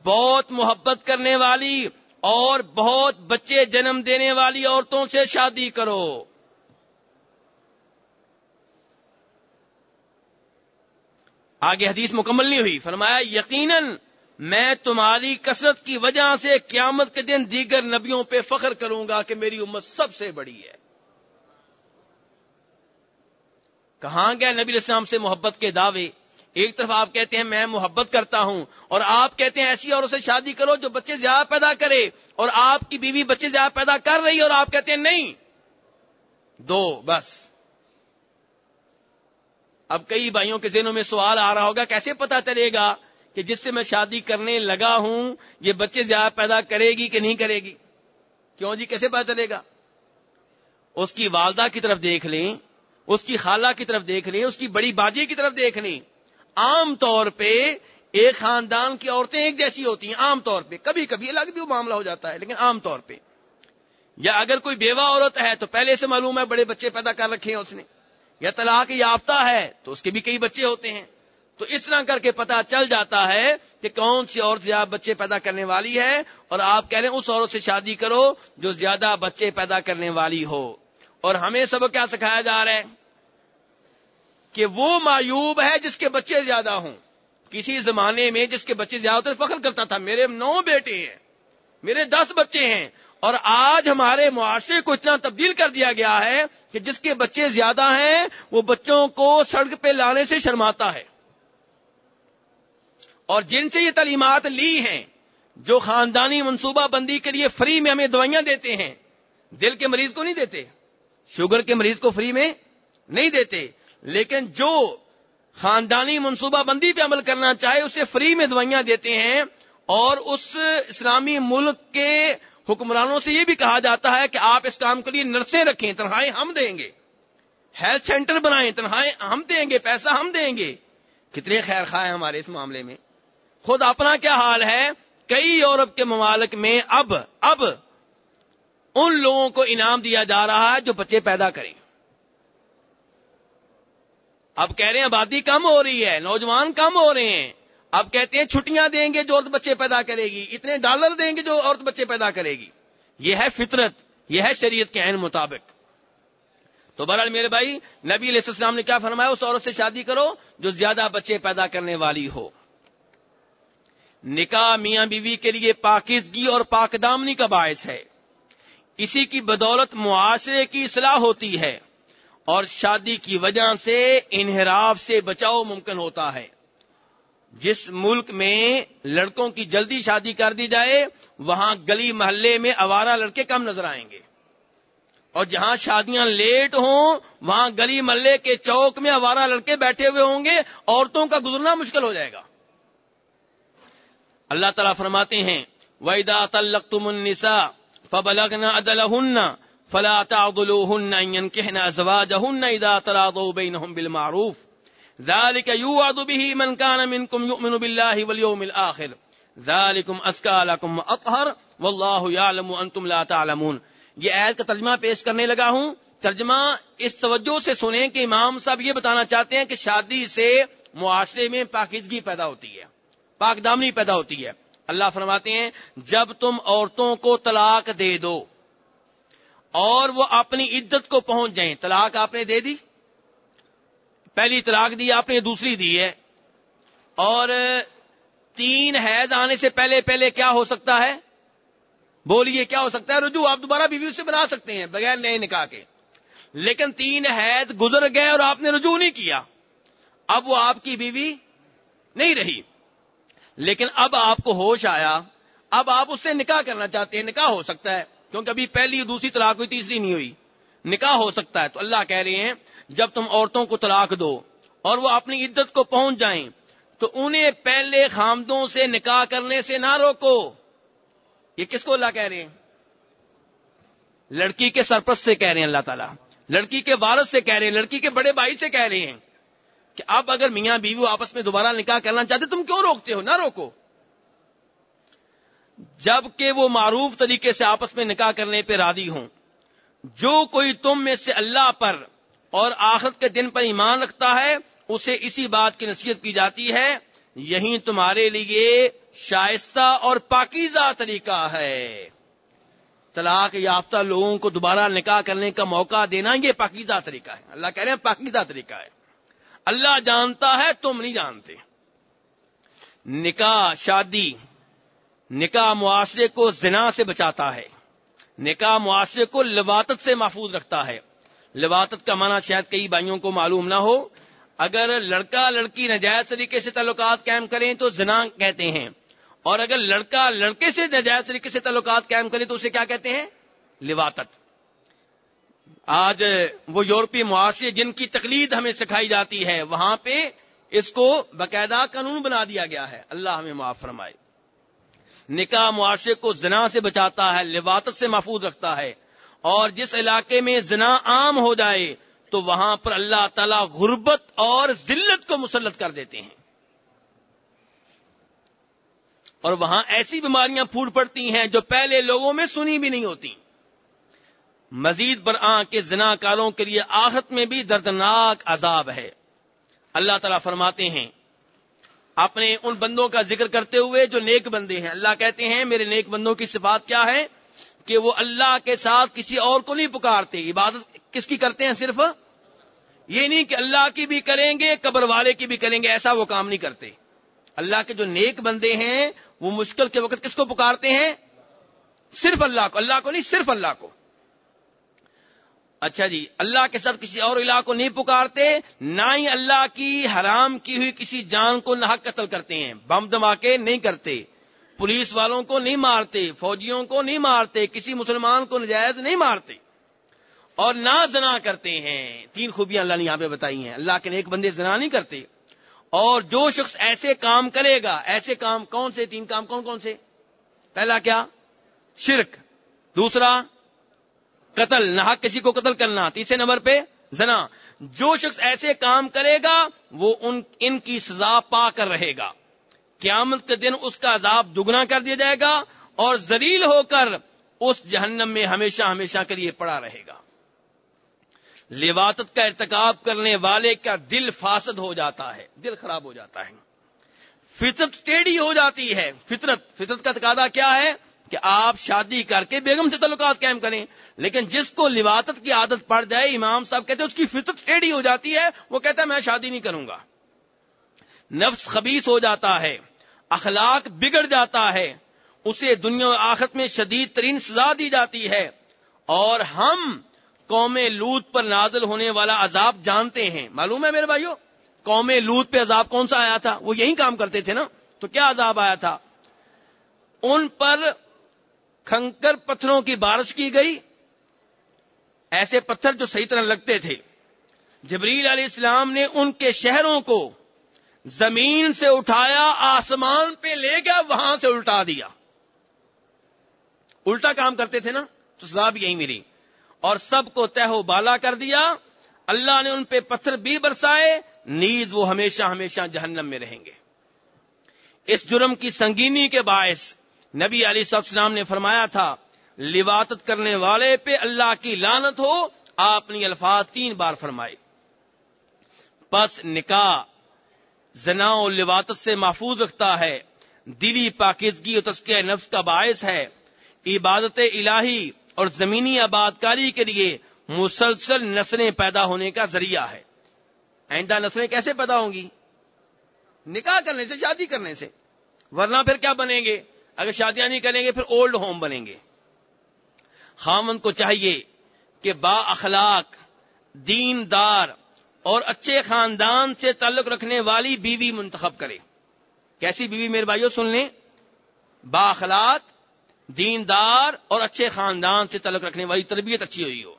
بہت محبت کرنے والی اور بہت بچے جنم دینے والی عورتوں سے شادی کرو۔ آگے حدیث مکمل نہیں ہوئی۔ فرمایا، یقیناً میں تمہاری کثرت کی وجہ سے قیامت کے دن دیگر نبیوں پہ فخر کروں گا کہ میری امت سب سے بڑی ہے۔ کہاں گئے نبی السلام سے محبت کے دعوے؟ ایک طرف آپ کہتے ہیں میں محبت کرتا ہوں اور آپ کہتے ہیں ایسی عورت سے شادی کرو جو بچے زیادہ پیدا کرے اور آپ کی بیوی بچے زیادہ پیدا کر رہی ہے اور آپ کہتے ہیں نہیں۔ دو، بس۔ اب کئی بھائیوں کے ذہنوں میں سوال آ رہا ہوگا، کیسے پتا چلے گا کہ جس سے میں شادی کرنے لگا ہوں، یہ بچے زیادہ پیدا کرے گی کہ نہیں کرے گی؟ کیوں جی؟ کیسے پتا چلے گا؟ اس کی والدہ کی طرف دیکھ لیں، اس کی خالہ کی طرف دیکھ لیں، اس کی بڑی باجی کی طرف دیکھ لیں۔ عام طور پہ ایک خاندان کی عورتیں ایک جیسی ہوتی ہیں عام طور پہ۔ کبھی کبھی الگ بھی وہ معاملہ ہو جاتا ہے، لیکن عام طور پہ۔ یا اگر کوئی بیوہ عورت ہے تو پہلے سے معلوم ہے بڑے بچے پیدا کر رکھے ہیں اس نے، یا طلاق یافتہ ہے تو اس کے بھی کئی بچے ہوتے ہیں۔ تو اس طرح کر کے پتا چل جاتا ہے کہ کون سی عورت زیادہ بچے پیدا کرنے والی ہے اور آپ کہہ رہے ہیں اس عورت سے شادی کرو جو زیادہ بچے پیدا کرنے والی ہو۔ اور ہمیں سب کیا سکھایا جا رہا ہے؟ کہ وہ مایوب ہے جس کے بچے زیادہ ہوں۔ کسی زمانے میں جس کے بچے زیادہ ہوتے فخر کرتا تھا، میرے نو بیٹے ہیں، میرے دس بچے ہیں، اور آج ہمارے معاشرے کو اتنا تبدیل کر دیا گیا ہے کہ جس کے بچے زیادہ ہیں، وہ بچوں کو سڑک پہ لانے سے شرماتا ہے۔ اور جن سے یہ تعلیمات لی ہیں، جو خاندانی منصوبہ بندی کے لیے فری میں ہمیں دوائیاں دیتے ہیں، دل کے مریض کو نہیں دیتے، شوگر کے مریض کو فری میں نہیں دیتے لیکن جو خاندانی منصوبہ بندی پہ عمل کرنا چاہے، اسے فری میں دوائیاں دیتے ہیں اور اس اسلامی ملک کے حکمرانوں سے یہ بھی کہا جاتا ہے کہ آپ اس کام کے لیے نرسیں رکھیں تنخواہیں ہم دیں گے۔ ہیلتھ سینٹر بنائیں تنخواہیں ہم دیں گے، پیسہ ہم دیں گے۔ کتنے خیر خواہ ہمارے اس معاملے میں۔ خود اپنا کیا حال ہے؟ کئی یورپ کے ممالک میں اب اب ان لوگوں کو انعام دیا جا رہا ہے جو بچے پیدا کریں۔ اب کہہ رہے ہیں آبادی کم ہو رہی ہے، نوجوان کم ہو رہے ہیں۔ اب کہتے ہیں چھٹیاں دیں گے جو عورت بچے پیدا کرے گی، اتنے ڈالر دیں گے جو عورت بچے پیدا کرے گی۔ یہ ہے فطرت، یہ ہے شریعت کے عین مطابق۔ تو بہرحال میرے بھائی، نبی علیہ السلام نے کیا فرمایا؟ اس عورت سے شادی کرو جو زیادہ بچے پیدا کرنے والی ہو۔ نکاح میاں بیوی کے لیے پاکیزگی اور پاک دامنی کا باعث ہے۔ اسی کی بدولت معاشرے کی اصلاح ہوتی ہے۔ اور شادی کی وجہ سے انحراف سے بچاؤ ممکن ہوتا ہے۔ جس ملک میں لڑکوں کی جلدی شادی کر دی جائے، وہاں گلی محلے میں آوارہ لڑکے کم نظر آئیں گے۔ اور جہاں شادیاں لیٹ ہوں، وہاں گلی محلے کے چوک میں آوارہ لڑکے بیٹھے ہوئے ہوں گے، عورتوں کا گزرنا مشکل ہو جائے گا۔ اللہ تعالیٰ فرماتے ہیں، وَإِذَا تَلَّقْتُمُ النِّسَاءَ فَبَلَغْنَ أَدَلَهُنَّ فَلَا تَعْضُلُوهُنَّ أَن يَنكِحْنَ أَزْوَاجَهُنَّ إِذَا تَرَاضَوْا بَيْنَهُم بِالْمَعْرُوفِ. ذَلِكَ يُوعَظُ بِهِ مَن كَانَ مِنكُم يُؤْمِنُ بِاللَّهِ وَالْيَوْمِ الْآخِرِ. ذَلِكُمْ أَزْكَىٰ لَكُمْ وَأَطْهَرُ وَاللَّهُ يَعْلَمُ وَأَنتُمْ لَا تَعْلَمُونَ. یہ آیت کا ترجمہ پیش کرنے لگا ہوں. ترجمہ اس توجہ سے سنیں کہ امام صاحب یہ بتانا چاہتے ہیں کہ شادی سے معاشرے میں پاکیزگی پیدا ہوتی ہے، پاک دامنی پیدا ہوتی ہے۔ اللہ فرماتے ہیں، جب تم عورتوں کو طلاق دے دو اور وہ اپنی عدت کو پہنچ جائیں۔ طلاق آپ نے دے دی۔ پہلی طلاق دی، آپ نے دوسری دی ہے۔ اور تین حید آنے سے پہلے پہلے کیا ہو سکتا ہے؟ بولیے، کیا ہو سکتا ہے؟ رجوع آپ دوبارہ بیوی سے بنا سکتے ہیں، بغیر نئے نکاح کے۔ لیکن تین حید گزر گئے اور آپ نے رجوع نہیں کیا۔ اب وہ آپ کی بیوی نہیں رہی۔ لیکن اب آپ کو ہوش آیا، اب آپ اس سے نکاح کرنا چاہتے ہیں، نکاح ہو سکتا ہے۔ کیونکہ ابھی پہلی دوسری طلاق ہوئی، تیسری نہیں ہوئی۔ نکاح ہو سکتا ہے۔ تو اللہ کہہ رہے ہیں، جب تم عورتوں کو طلاق دو اور وہ اپنی عدت کو پہنچ جائیں، تو انہیں پہلے خامدوں سے نکاح کرنے سے نہ روکو۔ یہ کس کو اللہ کہہ رہے ہیں؟ لڑکی کے سرپرست سے کہہ رہے ہیں اللہ تعالیٰ۔ لڑکی کے والد سے کہہ رہے ہیں، لڑکی کے بڑے بھائی سے کہہ رہے ہیں کہ اب اگر میاں بیوی آپس میں دوبارہ نکاح کرنا چاہتے، تم کیوں روکتے ہو؟ نہ روکو۔ جبکہ وہ معروف طریقے سے آپس میں نکاح کرنے پہ رادی ہوں۔ جو کوئی تم میں سے اللہ پر اور آخرت کے دن پر ایمان رکھتا ہے، اسے اسی بات کی نصیحت کی جاتی ہے، یہی تمہارے لیے شائستہ اور پاکیزہ طریقہ ہے۔ طلاق یافتہ لوگوں کو دوبارہ نکاح کرنے کا موقع دینا یہ پاکیزہ طریقہ ہے۔ اللہ کہہ رہے ہیں پاکیزہ طریقہ ہے۔ اللہ جانتا ہے، تم نہیں جانتے۔ نکاح، شادی نکاح معاشرے کو زنا سے بچاتا ہے۔ نکاح معاشرے کو لباتت سے محفوظ رکھتا ہے۔ لواطت کا معنی شاید کئی بھائیوں کو معلوم نہ ہو۔ اگر لڑکا لڑکی نجائز طریقے سے تعلقات قائم کریں تو زنا کہتے ہیں۔ اور اگر لڑکا لڑکے سے نجائز طریقے سے تعلقات قائم کرے تو اسے کیا کہتے ہیں؟ لواطت آج وہ یورپی معاشرے جن کی تقلید ہمیں سکھائی جاتی ہے، وہاں پہ اس کو باقاعدہ قانون بنا دیا گیا ہے۔ اللہ ہمیں معاف فرمائے۔ نکاح معاشرے کو زنا سے بچاتا ہے، لباطت سے محفوظ رکھتا ہے۔ اور جس علاقے میں زنا عام ہو جائے، تو وہاں پر اللہ تعالی غربت اور ذلت کو مسلط کر دیتے ہیں۔ اور وہاں ایسی بیماریاں پھوٹ پڑتی ہیں جو پہلے لوگوں میں سنی بھی نہیں ہوتی۔ مزید برآں کے زنا کاروں کے لیے آخرت میں بھی دردناک عذاب ہے۔ اللہ تعالیٰ فرماتے ہیں اپنے ان بندوں کا ذکر کرتے ہوئے جو نیک بندے ہیں۔ اللہ کہتے ہیں، میرے نیک بندوں کی صفات کیا ہے؟ کہ وہ اللہ کے ساتھ کسی اور کو نہیں پکارتے۔ عبادت کس کی کرتے ہیں صرف؟ یہ نہیں کہ اللہ کی بھی کریں گے، قبر والے کی بھی کریں گے، ایسا وہ کام نہیں کرتے۔ اللہ کے جو نیک بندے ہیں، وہ مشکل کے وقت کس کو پکارتے ہیں؟ صرف اللہ کو۔ اللہ کو نہیں، صرف اللہ کو۔ اچھا جی اللہ کے ساتھ کسی اور الہ کو نہیں پکارتے، نہ ہی اللہ کی حرام کی ہوئی کسی جان کو نہ قتل کرتے ہیں۔ بم دھماکے نہیں کرتے، پولیس والوں کو نہیں مارتے، فوجیوں کو نہیں مارتے، کسی مسلمان کو نجائز نہیں مارتے۔ اور نہ زنا کرتے ہیں۔ تین خوبیاں اللہ نے یہاں پہ بتائی ہیں۔ اللہ کے ایک بندے زنا نہیں کرتے۔ اور جو شخص ایسے کام کرے گا، ایسے کام کون سے؟ تین کام کون کون سے؟ پہلا کیا؟ شرک۔ دوسرا قتل، نہ کسی کو قتل کرنا۔ تیسرے نمبر پہ، زنا۔ جو شخص ایسے کام کرے گا، وہ ان ان کی سزا پا کر رہے گا۔ قیامت کے دن اس کا عذاب دگنا کر دیا جائے گا اور زلیل ہو کر اس جہنم میں ہمیشہ ہمیشہ کے لیے پڑا رہے گا۔ لباطت کا ارتکاب کرنے والے کا دل فاسد ہو جاتا ہے، دل خراب ہو جاتا ہے۔ فطرت ٹیڑھی ہو جاتی ہے۔ فطرت فطرت کا تقاضا کیا ہے؟ کہ آپ شادی کر کے بیگم سے تعلقات قائم کریں۔ لیکن جس کو لباطت کی عادت پڑ جائے، امام صاحب کہتے ہیں، اس کی فطرت ٹیڑھی ہو جاتی ہے، وہ کہتا ہے، میں شادی نہیں کروں گا۔ نفس خبیص ہو جاتا ہے، اخلاق بگڑ جاتا ہے، اسے دنیا آخرت میں شدید ترین سزا دی جاتی ہے۔ اور ہم قوم لوت پر نازل ہونے والا عذاب جانتے ہیں۔ معلوم ہے میرے بھائیو، قوم لوت پہ عذاب کون سا آیا تھا؟ وہ یہی کام کرتے تھے نا۔ تو کیا عذاب آیا تھا؟ ان پر کھنکر پتھروں کی بارش کی گئی۔ ایسے پتھر جو صحیح طرح لگتے تھے۔ جبریل علیہ السلام نے ان کے شہروں کو زمین سے اٹھایا، آسمان پہ لے گیا، وہاں سے الٹا دیا۔ الٹا کام کرتے تھے نا، تو سزا بھی یہی ملی۔ اور سب کو تہ و بالا کر دیا۔ اللہ نے ان پہ پتھر بھی برسائے۔ نیز وہ ہمیشہ ہمیشہ جہنم میں رہیں گے۔ اس جرم کی سنگینی کے باعث نبی علی السلام نے فرمایا تھا، لواطت کرنے والے پہ اللہ کی لانت ہو، آپ نے الفاظ تین بار فرمائے۔ پس نکاح زنا و لواطت سے محفوظ رکھتا ہے، دلی پاکیزگی اور تسکیہ نفس کا باعث ہے۔ عبادت الہی اور زمینی آباد کاری کے لیے مسلسل نسلیں پیدا ہونے کا ذریعہ ہے۔ آئندہ نسلیں کیسے پیدا ہوں گی؟ نکاح کرنے سے، شادی کرنے سے۔ ورنہ پھر کیا بنیں گے؟ اگر شادیاں نہیں کریں گے پھر اولڈ ہوم بنیں گے۔ خامن کو چاہیے کہ با اخلاق دین دار اور اچھے خاندان سے تعلق رکھنے والی بیوی منتخب کرے۔ کیسی بیوی میرے بھائیوں سن لیں؟ با اخلاق، دیندار اور اچھے خاندان سے تعلق رکھنے والی، تربیت اچھی ہوئی ہو۔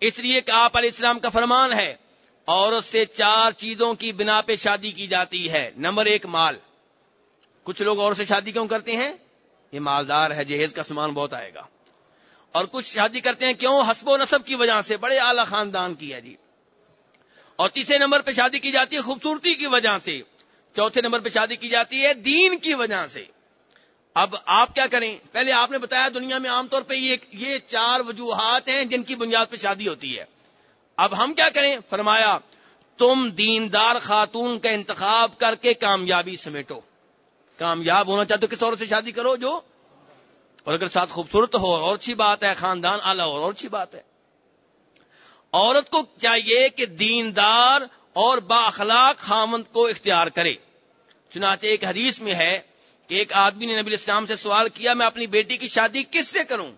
اس لیے کہ آپ علیہ السلام کا فرمان ہے، عورت سے چار چیزوں کی بنا پہ شادی کی جاتی ہے۔ نمبر ایک مال۔ کچھ لوگ اور سے شادی کیوں کرتے ہیں؟ یہ مالدار ہے، جہیز کا سامان بہت آئے گا۔ اور کچھ شادی کرتے ہیں کیوں؟ حسب و نصب کی وجہ سے، بڑے اعلی خاندان کی ہے جی۔ اور تیسرے نمبر پہ شادی کی جاتی ہے خوبصورتی کی وجہ سے۔ چوتھے نمبر پہ شادی کی جاتی ہے دین کی وجہ سے۔ اب آپ کیا کریں؟ پہلے آپ نے بتایا دنیا میں عام طور پہ یہ چار وجوہات ہیں جن کی بنیاد پہ شادی ہوتی ہے۔ اب ہم کیا کریں؟ فرمایا، تم دیندار خاتون کا انتخاب کر کے کامیابی سمیٹو۔ کامیاب ہونا چاہتے ہو، کس عورت سے شادی کرو جو؟ اور اگر ساتھ خوبصورت ہو، اور اچھی بات ہے، خاندان اعلیٰ ہو، اور اچھی بات ہے۔ عورت کو چاہیے کہ دیندار اور با اخلاق خامند کو اختیار کرے۔ چنانچہ ایک حدیث میں ہے کہ ایک آدمی نے نبی اسلام سے سوال کیا، میں اپنی بیٹی کی شادی کس سے کروں؟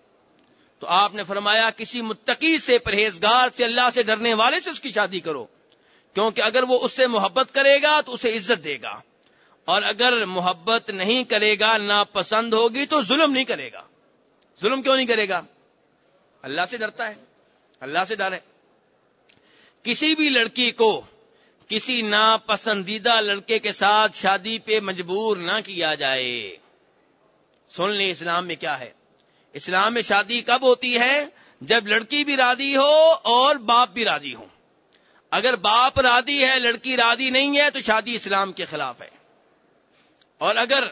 تو آپ نے فرمایا، کسی متقی سے، پرہیزگار سے، اللہ سے ڈرنے والے سے اس کی شادی کرو۔ کیونکہ اگر وہ اس سے محبت کرے گا تو اسے عزت دے گا۔ اور اگر محبت نہیں کرے گا نہ پسند ہوگی تو ظلم نہیں کرے گا۔ ظلم کیوں نہیں کرے گا؟ اللہ سے ڈرتا ہے۔ اللہ سے ڈر ہے۔ کسی بھی لڑکی کو کسی ناپسندیدہ لڑکے کے ساتھ شادی پہ مجبور نہ کیا جائے۔ سن لیں اسلام میں کیا ہے۔ اسلام میں شادی کب ہوتی ہے؟ جب لڑکی بھی راضی ہو اور باپ بھی راضی ہو اگر باپ راضی ہے، لڑکی راضی نہیں ہے تو شادی اسلام کے خلاف ہے۔ اور اگر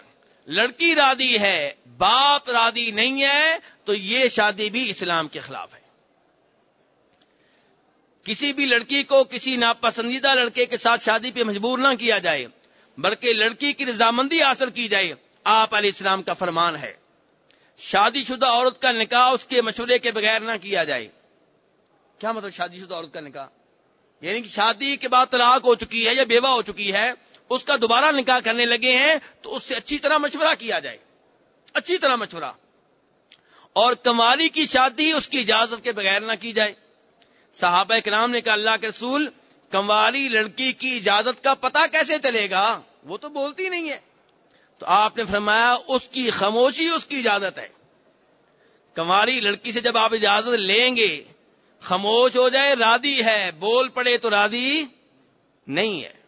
لڑکی راضی ہے، باپ راضی نہیں ہے، تو یہ شادی بھی اسلام کے خلاف ہے۔ کسی بھی لڑکی کو کسی ناپسندیدہ لڑکے کے ساتھ شادی پہ مجبور نہ کیا جائے، بلکہ لڑکی کی رضامندی حاصل کی جائے، آپ علیہ السلام کا فرمان ہے۔ شادی شدہ عورت کا نکاح اس کے مشورے کے بغیر نہ کیا جائے۔ کیا مطلب شادی شدہ عورت کا نکاح؟ یعنی کہ شادی کے بعد طلاق ہو چکی ہے یا بیوہ ہو چکی ہے اس کا دوبارہ نکاح کرنے لگے ہیں تو اس سے اچھی طرح مشورہ کیا جائے۔ اچھی طرح مشورہ۔ اور کماری کی شادی اس کی اجازت کے بغیر نہ کی جائے۔ صحابہ کرام نے کہا، اللہ کے رسول کمواری لڑکی کی اجازت کا پتہ کیسے چلے گا؟ وہ تو بولتی نہیں ہے۔ تو آپ نے فرمایا، اس کی خاموشی اس کی اجازت ہے۔ کماری لڑکی سے جب آپ اجازت لیں گے، خاموش ہو جائے رادی ہے، بول پڑے تو رادی نہیں ہے۔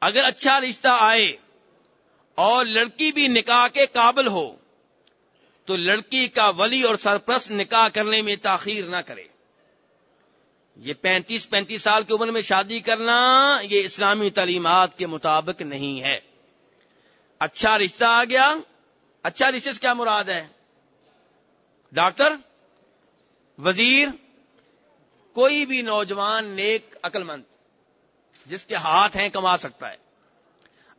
اگر اچھا رشتہ آئے اور لڑکی بھی نکاح کے قابل ہو، تو لڑکی کا ولی اور سرپرست نکاح کرنے میں تاخیر نہ کرے۔ یہ پینتیس پینتیس سال کی عمر میں شادی کرنا یہ اسلامی تعلیمات کے مطابق نہیں ہے۔ اچھا رشتہ آ گیا۔ اچھا رشتے سے کیا مراد ہے؟ ڈاکٹر، وزیر، کوئی بھی نوجوان نیک عقل مند جس کے ہاتھ ہیں کما سکتا ہے۔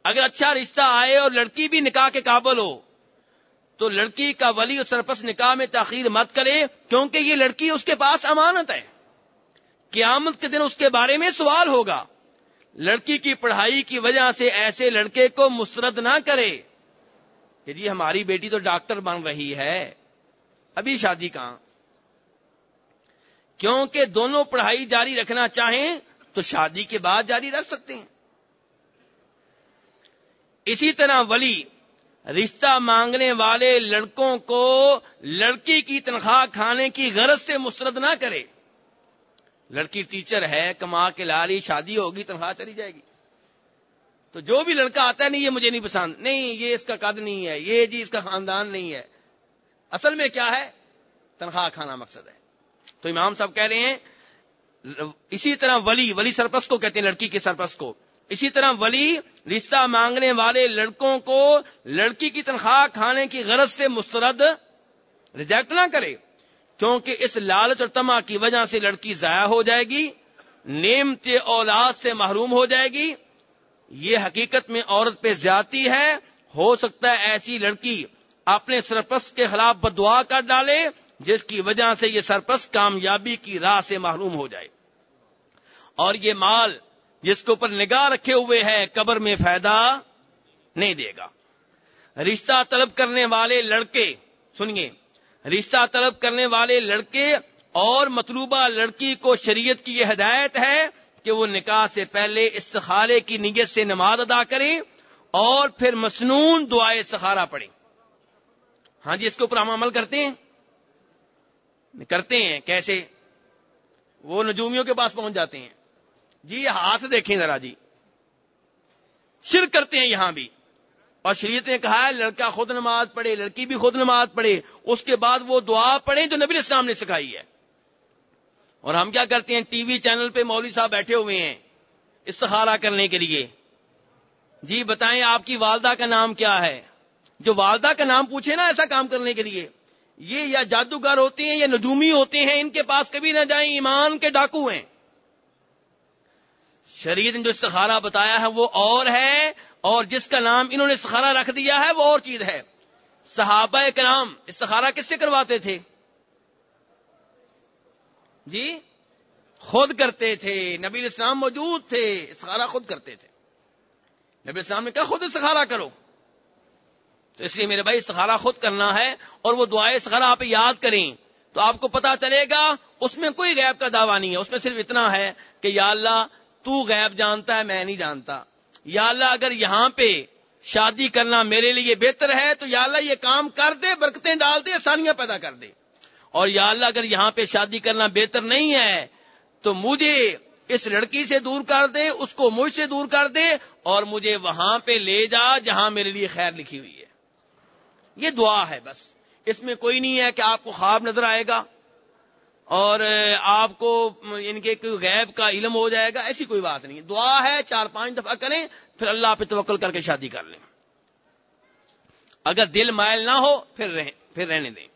اگر اچھا رشتہ آئے اور لڑکی بھی نکاح کے قابل ہو، تو لڑکی کا ولی اور سرپس نکاح میں تاخیر مت کرے، کیونکہ یہ لڑکی اس کے پاس امانت ہے۔ قیامت کے دن اس کے بارے میں سوال ہوگا۔ لڑکی کی پڑھائی کی وجہ سے ایسے لڑکے کو مسرد نہ کرے۔ کہ جی ہماری بیٹی تو ڈاکٹر بن رہی ہے۔ ابھی شادی کہاں؟ کیونکہ دونوں پڑھائی جاری رکھنا چاہیں تو شادی کے بعد جاری رکھ سکتے ہیں۔ اسی طرح ولی رشتہ مانگنے والے لڑکوں کو لڑکی کی تنخواہ کھانے کی غرض سے مسترد نہ کرے۔ لڑکی ٹیچر ہے، کما کے لا رہی، شادی ہوگی، تنخواہ چلی جائے گی۔ تو جو بھی لڑکا آتا ہے، نہیں، یہ مجھے نہیں پسند۔ نہیں، یہ اس کا قد نہیں ہے۔ یہ جی اس کا خاندان نہیں ہے۔ اصل میں کیا ہے؟ تنخواہ کھانا مقصد ہے۔ تو امام صاحب کہہ رہے ہیں اسی طرح ولی ولی سرپس کو کہتے ہیں، لڑکی کے سرپس کو۔ اسی طرح ولی رشتہ مانگنے والے لڑکوں کو لڑکی کی تنخواہ کھانے کی غرض سے مسترد ریجیکٹ نہ کرے، کیونکہ اس لالچ اور تما کی وجہ سے لڑکی ضائع ہو جائے گی، نعمت اولاد سے محروم ہو جائے گی۔ یہ حقیقت میں عورت پہ زیادتی ہے۔ ہو سکتا ہے ایسی لڑکی اپنے سرپس کے خلاف بدعا کر ڈالے جس کی وجہ سے یہ سرپس کامیابی کی راہ سے محروم ہو جائے۔ اور یہ مال جس کے اوپر نگاہ رکھے ہوئے ہے قبر میں فائدہ نہیں دے گا۔ رشتہ طلب کرنے والے لڑکے، سنیے، رشتہ طلب کرنے والے لڑکے اور مطلوبہ لڑکی کو شریعت کی یہ ہدایت ہے کہ وہ نکاح سے پہلے استخارے کی نیت سے نماز ادا کریں اور پھر مصنون دعائیں سخارا پڑھیں۔ ہاں جی اس کے اوپر ہم عمل کرتے ہیں۔ کرتے ہیں کیسے؟ وہ نجومیوں کے پاس پہنچ جاتے ہیں۔ جی ہاتھ دیکھیں ذرا جی۔ شر کرتے ہیں یہاں بھی۔ اور شریعت نے کہا ہے، لڑکا خود نماز پڑھے، لڑکی بھی خود نماز پڑھے۔ اس کے بعد وہ دعا پڑھیں جو نبی اسلام نے سکھائی ہے۔ اور ہم کیا کرتے ہیں؟ ٹی وی چینل پہ مولوی صاحب بیٹھے ہوئے ہیں استخارہ کرنے کے لیے۔ جی بتائیں آپ کی والدہ کا نام کیا ہے؟ جو والدہ کا نام پوچھے نا ایسا کام کرنے کے لیے۔ یہ یا جادوگر ہوتے ہیں یا نجومی ہوتے ہیں، ان کے پاس کبھی نہ جائیں، ایمان کے ڈاکو ہیں۔ شریعت نے جو استخارہ بتایا ہے وہ اور ہے، اور جس کا نام انہوں نے استخارہ رکھ دیا ہے وہ اور چیز ہے۔ صحابہ کرام، استخارہ کس سے کرواتے تھے؟ جی خود کرتے تھے۔ نبی اسلام موجود تھے، استخارہ خود کرتے تھے۔ نبی اسلام نے کہا خود استخارہ کرو۔ تو اس لیے میرے بھائی سخارا خود کرنا ہے اور وہ دعائیں سخارا آپ یاد کریں تو آپ کو پتا چلے گا اس میں کوئی غیب کا دعویٰ نہیں ہے، اس میں صرف اتنا ہے کہ یا اللہ تو غیب جانتا ہے، میں نہیں جانتا۔ یا اللہ اگر یہاں پہ شادی کرنا میرے لیے بہتر ہے تو یا اللہ یہ کام کر دے، برکتیں ڈال دے، آسانیاں پیدا کر دے۔ اور یا اللہ اگر یہاں پہ شادی کرنا بہتر نہیں ہے تو مجھے اس لڑکی سے دور کر دے، اس کو مجھ سے دور کر دے اور مجھے وہاں پہ لے جا جہاں میرے لیے خیر لکھی ہوئی ہے۔ یہ دعا ہے بس۔ اس میں کوئی نہیں ہے کہ آپ کو خواب نظر آئے گا اور آپ کو ان یعنی کے غیب کا علم ہو جائے گا، ایسی کوئی بات نہیں۔ دعا ہے، چار پانچ دفعہ کریں، پھر اللہ پہ توکل کر کے شادی کر لیں۔ اگر دل مائل نہ ہو، پھر رہیں پھر رہنے دیں۔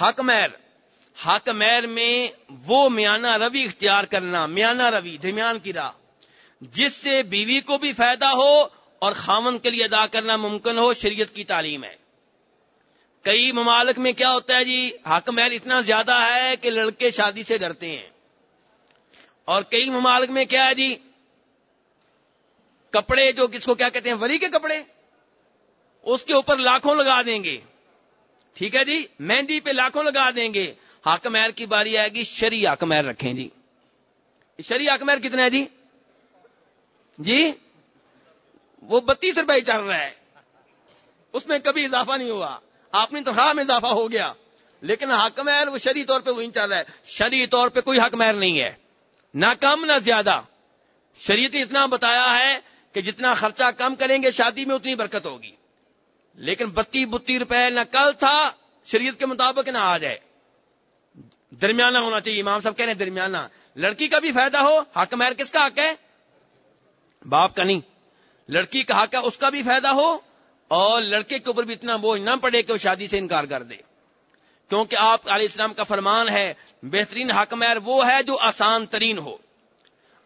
حق میر حق میر میں وہ میانہ روی اختیار کرنا، میانہ روی درمیان کی راہ۔ جس سے بیوی کو بھی فائدہ ہو اور خامن کے لیے ادا کرنا ممکن ہو، شریعت کی تعلیم ہے۔ کئی ممالک میں کیا ہوتا ہے جی حق محل اتنا زیادہ ہے کہ لڑکے شادی سے ڈرتے ہیں۔ اور کئی ممالک میں کیا ہے جی کپڑے جو کس کو کیا کہتے ہیں، ولی کے کپڑے، اس کے اوپر لاکھوں لگا دیں گے۔ ٹھیک ہے جی مہندی پہ لاکھوں لگا دیں گے۔ حق مہر کی باری آئے گی شری حق مہر رکھیں جی۔ شری حق مہر کتنا ہے جی؟ جی وہ بتیس روپئے چل رہا ہے۔ اس میں کبھی اضافہ نہیں ہوا۔ اپنی تنخواہ میں اضافہ ہو گیا۔ لیکن حق مہر وہ شری طور پہ وہی چل رہا ہے۔ شری طور پہ کوئی حق مہر نہیں ہے۔ نہ کم نہ زیادہ۔ شریعت نے اتنا بتایا ہے کہ جتنا خرچہ کم کریں گے شادی میں اتنی برکت ہوگی۔ لیکن بتی بتی روپے نہ کل تھا، شریعت کے مطابق نہ آ جائے درمیانہ ہونا چاہیے۔ امام صاحب کہہ رہے ہیں درمیانہ۔ لڑکی کا بھی فائدہ ہو، حق مہر کس کا حق ہے؟ باپ کا نہیں۔ لڑکی کا حق ہے، اس کا بھی فائدہ ہو، اور لڑکے کے اوپر بھی اتنا بوجھ نہ پڑے کہ وہ شادی سے انکار کر دے۔ کیونکہ آپ علیہ السلام کا فرمان ہے، بہترین حق وہ ہے جو آسان ترین ہو۔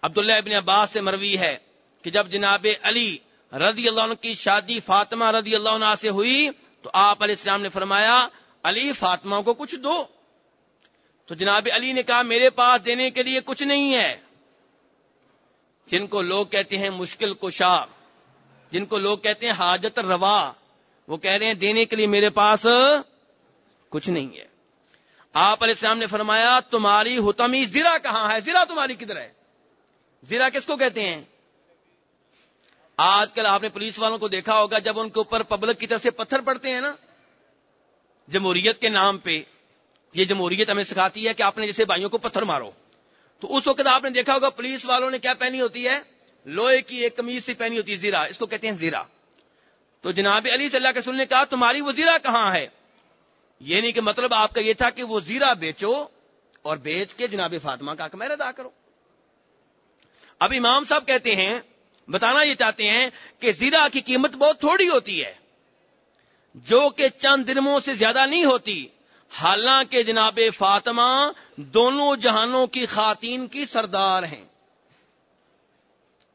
عبداللہ ابن عباس سے مروی ہے کہ جب جناب علی رضی اللہ عنہ کی شادی فاطمہ رضی اللہ عنہ سے ہوئی، تو آپ علیہ السلام نے فرمایا، علی، فاطمہ کو کچھ دو۔ تو جناب علی نے کہا، میرے پاس دینے کے لیے کچھ نہیں ہے۔ جن کو لوگ کہتے ہیں مشکل کشا جن کو لوگ کہتے ہیں حاجت روا وہ کہہ رہے ہیں دینے کے لیے میرے پاس کچھ نہیں ہے۔ آپ علیہ السلام نے فرمایا، تمہاری حتمی زیرا کہاں ہے؟ زیرا تمہاری کدھر ہے؟ زیرا کس کو کہتے ہیں؟ آج کل آپ نے پولیس والوں کو دیکھا ہوگا، جب ان کے اوپر پبلک کی طرف سے پتھر پڑتے ہیں نا، جمہوریت کے نام پہ، یہ جمہوریت ہمیں سکھاتی ہے کہ آپ نے جیسے بھائیوں کو پتھر مارو۔ تو اس وقت آپ نے دیکھا ہوگا، پولیس والوں نے کیا پہنی ہوتی ہے؟ لوہے کی ایک کمیز سے پہنی ہوتی ہے زیرا اس کو کہتے ہیں زیرا تو جناب علی صلی اللہ کے سن نے کہا، تمہاری وہ زیرا کہاں ہے؟ یہ نہیں کہ مطلب آپ کا یہ تھا کہ وہ زیرا بیچو اور بیچ کے جناب فاطمہ کا کمیر ادا کرو۔ اب امام صاحب کہتے ہیں، بتانا یہ چاہتے ہیں کہ زیرا کی قیمت بہت تھوڑی ہوتی ہے، جو کہ چند درموں سے زیادہ نہیں ہوتی۔ حالانکہ جناب فاطمہ دونوں جہانوں کی خواتین کی سردار ہیں۔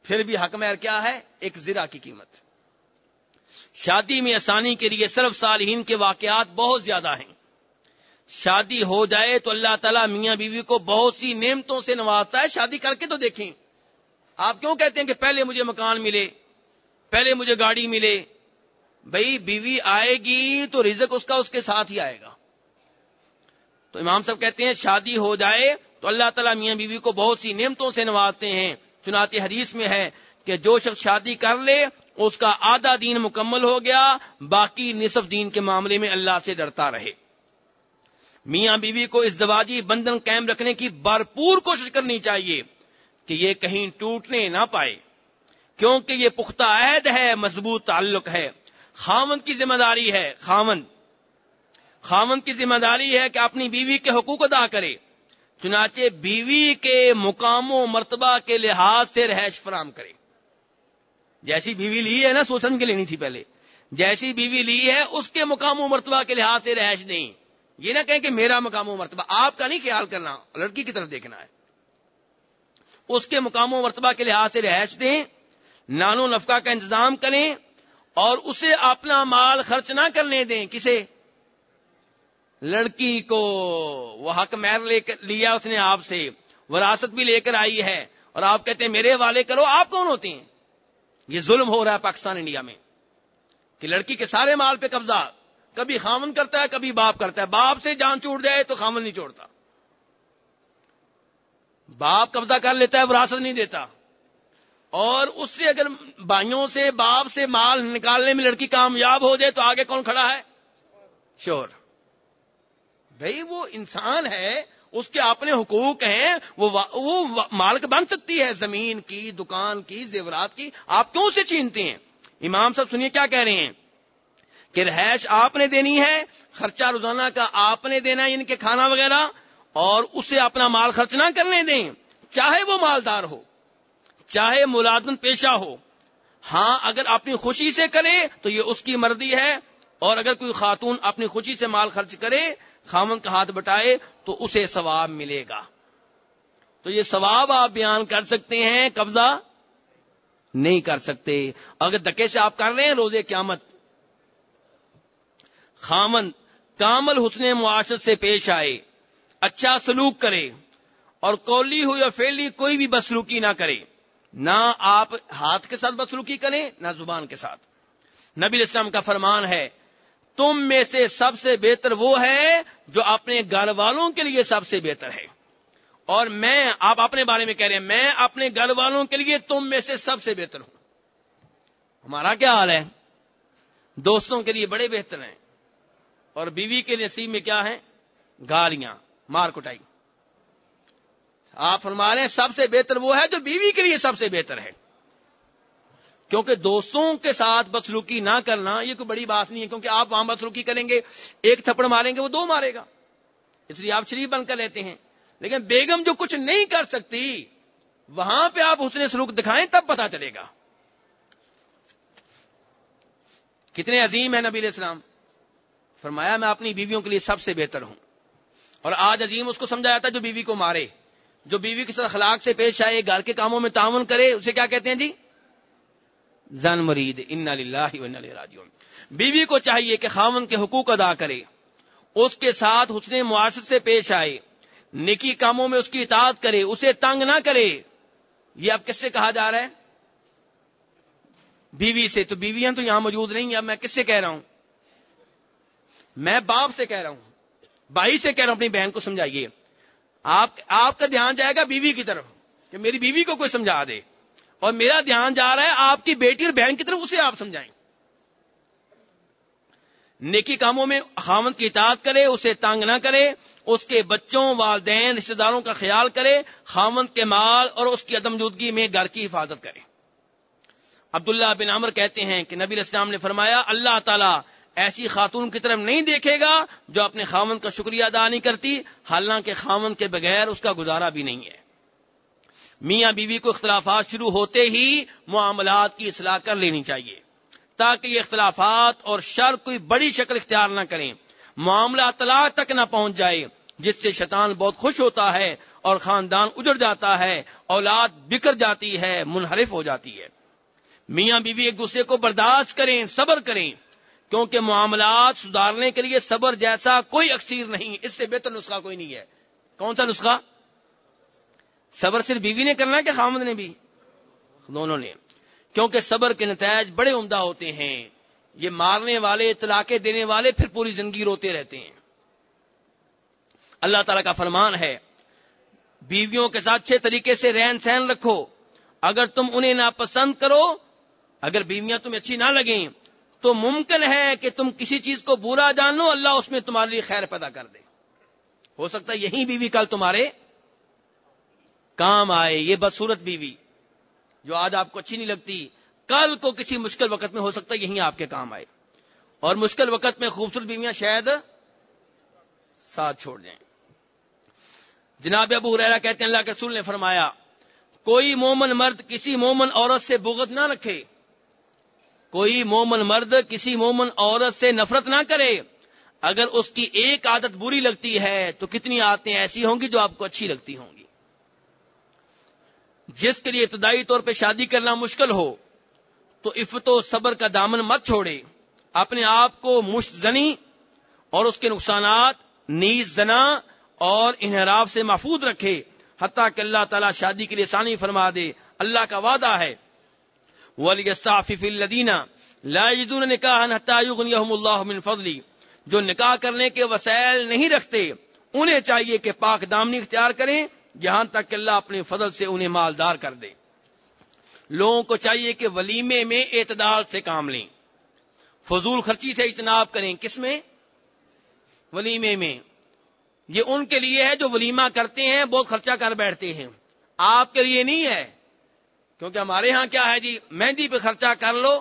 پھر بھی حق مہر کیا ہے؟ ایک زرا کی قیمت۔ شادی میں آسانی کے لیے صرف صالحین کے واقعات بہت زیادہ ہیں۔ شادی ہو جائے تو اللہ تعالیٰ میاں بیوی کو بہت سی نعمتوں سے نوازتا ہے۔ شادی کر کے تو دیکھیں۔ آپ کیوں کہتے ہیں کہ پہلے مجھے مکان ملے، پہلے مجھے گاڑی ملے؟ بھائی بیوی آئے گی تو رزق اس کا اس کے ساتھ ہی آئے گا۔ تو امام صاحب کہتے ہیں شادی ہو جائے تو اللہ تعالیٰ میاں بیوی کو بہت سی نعمتوں سے نوازتے ہیں۔ چناتی حدیث میں ہے کہ جو شخص شادی کر لے، اس کا آدھا دین مکمل ہو گیا، باقی نصف دین کے معاملے میں اللہ سے ڈرتا رہے۔ میاں بیوی کو اس زواجی بندھن قائم رکھنے کی بھرپور کوشش کرنی چاہیے کہ یہ کہیں ٹوٹنے نہ پائے۔ کیونکہ یہ پختہ عہد ہے، مضبوط تعلق ہے۔ خامن کی ذمہ داری ہے خامن خامن کی ذمہ داری ہے کہ اپنی بیوی کے حقوق ادا کرے۔ چنانچہ بیوی کے مقام و مرتبہ کے لحاظ سے رہائش فراہم کرے۔ جیسی بیوی لی ہے نا سوچن کے لینی تھی پہلے۔ جیسی بیوی لی ہے، اس کے مقام و مرتبہ کے لحاظ سے رہائش دیں۔ یہ نہ کہیں کہ میرا مقام و مرتبہ، آپ کا نہیں خیال کرنا، لڑکی کی طرف دیکھنا ہے۔ اس کے مقام و مرتبہ کے لحاظ سے رہائش دیں، نانو نفقہ کا انتظام کریں اور اسے اپنا مال خرچ نہ کرنے دیں، کسے لڑکی کو وہ حق مہر لے کر لیا اس نے آپ سے، وراثت بھی لے کر آئی ہے، اور آپ کہتے ہیں، میرے والے کرو، آپ کون ہوتے ہیں؟ یہ ظلم ہو رہا ہے پاکستان انڈیا میں، کہ لڑکی کے سارے مال پہ قبضہ، کبھی خامن کرتا ہے، کبھی باپ کرتا ہے۔ باپ سے جان چھوٹ جائے تو خامن نہیں چھوڑتا۔ باپ قبضہ کر لیتا ہے، وراثت نہیں دیتا۔ اور اس سے اگر بھائیوں سے، باپ سے مال نکالنے میں لڑکی کامیاب ہو جائے تو آگے کون کھڑا ہے؟ شور۔ بھائی وہ انسان ہے، اس کے اپنے حقوق ہیں، وہ وہ مالک بن سکتی ہے، زمین کی، دکان کی، زیورات کی، آپ کیوں سے چینتے ہیں؟ امام صاحب سنیے کیا کہہ رہے ہیں؟ کہ رہائش آپ نے دینی ہے، خرچہ روزانہ کا آپ نے دینا ہے ان کے کھانا وغیرہ، اور اسے اپنا مال خرچ نہ کرنے دیں، چاہے وہ مالدار ہو، چاہے ملازمت پیشہ ہو۔ ہاں اگر اپنی خوشی سے کرے تو یہ اس کی مرضی ہے، اور اگر کوئی خاتون اپنی خوشی سے مال خرچ کرے خامن کا ہاتھ بٹائے تو اسے ثواب ملے گا۔ تو یہ ثواب آپ بیان کر سکتے ہیں، قبضہ نہیں کر سکتے۔ اگر دکے سے آپ کر رہے ہیں روزے قیامت، خامن کامل حسن معاشرت سے پیش آئے اچھا سلوک کرے اور کولی ہو یا فیلی کوئی بھی بسلوکی نہ کرے، نہ آپ ہاتھ کے ساتھ بسلوکی کریں، نہ زبان کے ساتھ۔ نبی اسلام کا فرمان ہے تم میں سے سب سے بہتر وہ ہے جو اپنے گھر والوں کے لیے سب سے بہتر ہے۔ اور میں، آپ اپنے بارے میں کہہ رہے ہیں، میں اپنے گھر والوں کے لیے تم میں سے سب سے بہتر ہوں۔ ہمارا کیا حال ہے؟ دوستوں کے لیے بڑے بہتر ہیں۔ اور بیوی کے نصیب میں کیا ہے گالیاں، مار کٹائی۔ آپ فرما رہے ہیں، سب سے بہتر وہ ہے جو بیوی کے لیے سب سے بہتر ہے۔ کیونکہ دوستوں کے ساتھ بدسلوکی نہ کرنا یہ کوئی بڑی بات نہیں ہے، کیونکہ آپ وہاں بدسلوکی کریں گے، ایک تھپڑ ماریں گے، وہ دو مارے گا۔ اس لیے آپ شریف بن کر لیتے ہیں۔ لیکن بیگم جو کچھ نہیں کر سکتی، وہاں پہ آپ اس نے سلوک دکھائیں تب پتا چلے گا۔ کتنے عظیم ہیں نبی علیہ السلام۔ فرمایا، میں اپنی بیویوں کے لیے سب سے بہتر ہوں۔ اور آج عظیم اس کو سمجھایا تھا جو بیوی کو مارے۔ جو بیوی کے ساتھ اخلاق سے پیش آئے، گھر کے کاموں میں تعاون کرے، اسے کیا کہتے ہیں جی؟ زن مرید ان راجیون بیوی کو چاہیے کہ خاون کے حقوق ادا کرے۔ اس کے ساتھ حسن معاشرت سے پیش آئے۔ نکی کاموں میں اس کی اطاعت کرے۔ اسے تنگ نہ کرے۔ یہ اب کس سے کہا جا رہا ہے؟ بیوی سے۔ تو بیویاں تو یہاں موجود نہیں اب میں کس سے کہہ رہا ہوں؟ میں باپ سے کہہ رہا ہوں۔ بھائی سے کہہ رہا ہوں۔ اپنی بہن کو سمجھائیے۔ آپ آپ کا دھیان جائے گا بیوی کی طرف کہ میری بیوی کو کوئی سمجھا دے۔ اور میرا دھیان جا رہا ہے آپ کی بیٹی اور بہن کی طرف، اسے آپ سمجھائیں۔ نیکی کاموں میں خامد کی اطاعت کرے، اسے تانگ نہ کرے، اس کے بچوں، والدین رشتے داروں کا خیال کرے خامد کے مال اور اس کی عدم جودگی میں گھر کی حفاظت کرے۔ عبداللہ بن عمر کہتے ہیں کہ نبی اسلام نے فرمایا، اللہ تعالیٰ ایسی خاتون کی طرف نہیں دیکھے گا جو اپنے خامن کا شکریہ ادا نہیں کرتی، حالانکہ خامن کے بغیر اس کا گزارا بھی نہیں ہے۔ میاں بیوی کو اختلافات شروع ہوتے ہی معاملات کی اصلاح کر لینی چاہیے تاکہ یہ اختلافات اور شر کوئی بڑی شکل اختیار نہ کریں۔ معاملہ اطلاع تک نہ پہنچ جائے، جس سے شیطان بہت خوش ہوتا ہے اور خاندان اجڑ جاتا ہے، اولاد بکر جاتی ہے، منحرف ہو جاتی ہے۔ میاں بیوی ایک دوسرے کو برداشت کریں، صبر کریں، کیونکہ معاملات سدھارنے کے لیے صبر جیسا کوئی اکثیر نہیں، اس سے بہتر نسخہ کوئی نہیں ہے۔ کون سا نسخہ؟ صبر صرف بیوی نے کرنا کہ خامد نے بھی؟ دونوں نے۔ کیونکہ صبر کے نتائج بڑے عمدہ ہوتے ہیں۔ یہ مارنے والے طلاقے دینے والے پھر پوری زندگی روتے رہتے ہیں۔ اللہ تعالی کا فرمان ہے، بیویوں کے ساتھ اچھے طریقے سے رہن سہن رکھو۔ اگر تم انہیں ناپسند کرو، اگر بیویاں تمہیں اچھی نہ لگیں، تو ممکن ہے کہ تم کسی چیز کو برا جانو، اللہ اس میں تمہارے لیے خیر پیدا کر دے۔ ہو سکتا ہے یہی بیوی کل تمہارے کام آئے، یہ بدسورت بیوی، جو آج آپ کو اچھی نہیں لگتی، کل کو کسی مشکل وقت میں ہو سکتا ہے یہی آپ کے کام آئے۔ اور مشکل وقت میں خوبصورت بیویاں شاید ساتھ چھوڑ جائیں جناب ابو ریرا کہتے ہیں، اللہ کے رسول نے فرمایا، کوئی مومن مرد کسی مومن عورت سے بغت نہ رکھے۔ کوئی مومن مرد کسی مومن عورت سے نفرت نہ کرے۔ اگر اس کی ایک عادت بری لگتی ہے تو کتنی عادتیں ایسی ہوں گی جو آپ کو اچھی لگتی ہوں گی۔ جس کے لیے ابتدائی طور پہ شادی کرنا مشکل ہو، تو عفت و صبر کا دامن مت چھوڑے۔ اپنے آپ کو مشت زنی اور اس کے نقصانات نیز زنا اور انحراف سے محفوظ رکھے۔ حتیٰ کہ اللہ تعالیٰ شادی کے لیے ثانی فرما دے۔ اللہ کا وعدہ ہے۔ ولی صاف الدینہ لا یجدون نکاح اللہ من فضلی جو نکاح کرنے کے وسائل نہیں رکھتے، انہیں چاہیے کہ پاک دامنی اختیار کریں۔ جہاں تک کہ اللہ اپنے فضل سے انہیں مالدار کر دے۔ لوگوں کو چاہیے کہ ولیمے میں اعتدال سے کام لیں۔ فضول خرچی سے اجتناب کریں۔ کس میں؟ ولیمے میں۔ یہ ان کے لیے ہے جو ولیمہ کرتے ہیں، بہت خرچہ کر بیٹھتے ہیں۔ آپ کے لیے نہیں ہے۔ کیونکہ ہمارے ہاں کیا ہے جی؟ مہندی پہ خرچہ کر لو،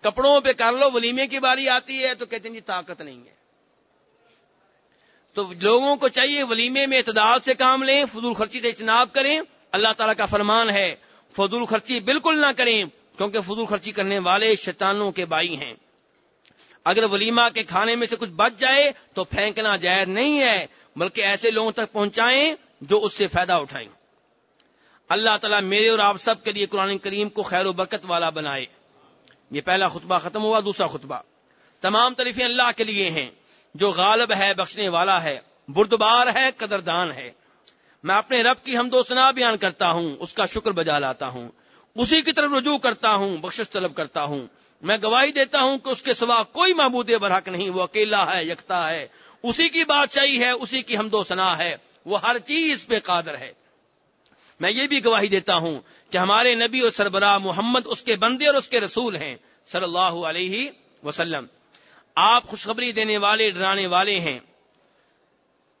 کپڑوں پہ کر لو، ولیمے کی باری آتی ہے تو کہتے ہیں جی طاقت نہیں ہے۔ تو لوگوں کو چاہیے ولیمے میں اعتدال سے کام لیں، فضول خرچی سے اجتناب کریں۔ اللہ تعالیٰ کا فرمان ہے، فضول خرچی بالکل نہ کریں، کیونکہ فضول خرچی کرنے والے شیطانوں کے بائی ہیں۔ اگر ولیمہ کے کھانے میں سے کچھ بچ جائے تو پھینکنا جائز نہیں ہے، بلکہ ایسے لوگوں تک پہنچائیں جو اس سے فائدہ اٹھائیں۔ اللہ تعالیٰ میرے اور آپ سب کے لیے قرآن کریم کو خیر و برکت والا بنائے۔ یہ پہلا خطبہ ختم ہوا، دوسرا خطبہ۔ تمام طریفیں اللہ کے لیے ہیں۔ جو غالب ہے، بخشنے والا ہے، بردبار ہے، قدردان ہے۔ میں اپنے رب کی ہم دو سنا بیان کرتا ہوں، اس کا شکر بجا لاتا ہوں۔ اسی کی طرف رجوع کرتا ہوں بخش طلب کرتا ہوں۔ میں گواہی دیتا ہوں کہ اس کے سوا کوئی معبود برحق نہیں، وہ اکیلا ہے، یکتا ہے۔ اسی کی بادشاہی ہے، اسی کی ہم دو سنا ہے۔ وہ ہر چیز پہ قادر ہے۔ میں یہ بھی گواہی دیتا ہوں کہ ہمارے نبی اور سربراہ محمد اس کے بندے اور اس کے رسول ہیں، صلی اللہ علیہ وسلم۔ آپ خوشخبری دینے والے، ڈرانے والے ہیں۔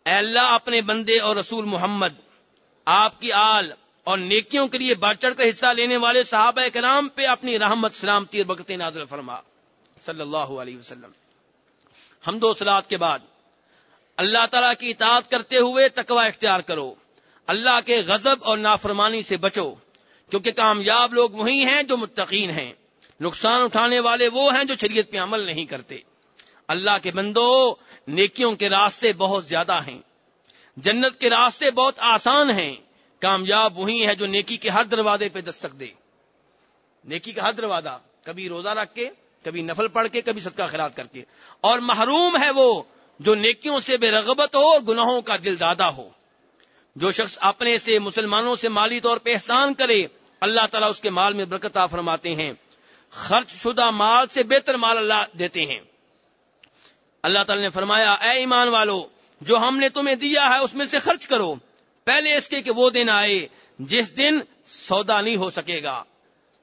اے اللہ، اپنے بندے اور رسول محمد، آپ کی آل اور نیکیوں کے لیے بڑھ چڑھ کر حصہ لینے والے صحابہ کرام پہ اپنی رحمت، سلامتی اور بکت نازل فرما۔ صلی اللہ علیہ وسلم۔ ہم دو سلاد کے بعد اللہ تعالیٰ کی اطاعت کرتے ہوئے تقوی اختیار کرو۔ اللہ کے غضب اور نافرمانی سے بچو، کیونکہ کامیاب لوگ وہی ہیں جو متقین ہیں۔ نقصان اٹھانے والے وہ ہیں جو شریعت پہ عمل نہیں کرتے۔ اللہ کے بندو، نیکیوں کے راستے بہت زیادہ ہیں۔ جنت کے راستے بہت آسان ہیں۔ کامیاب وہی ہے جو نیکی کے ہر دروازے پہ دستک دے۔ نیکی کا ہر دروازہ، کبھی روزہ رکھ کے، کبھی نفل پڑھ کے، کبھی صدقہ خیرات کر کے۔ اور محروم ہے وہ جو نیکیوں سے بے رغبت ہو گناہوں کا دل دادا ہو۔ جو شخص اپنے سے، مسلمانوں سے مالی طور پہ احسان کرے، اللہ تعالیٰ اس کے مال میں برکت فرماتے ہیں۔ خرچ شدہ مال سے بہتر مال اللہ دیتے ہیں۔ اللہ تعالیٰ نے فرمایا، اے ایمان والو، جو ہم نے تمہیں دیا ہے، اس میں سے خرچ کرو۔ پہلے اس کے کہ وہ دن آئے، جس دن سودا نہیں ہو سکے گا۔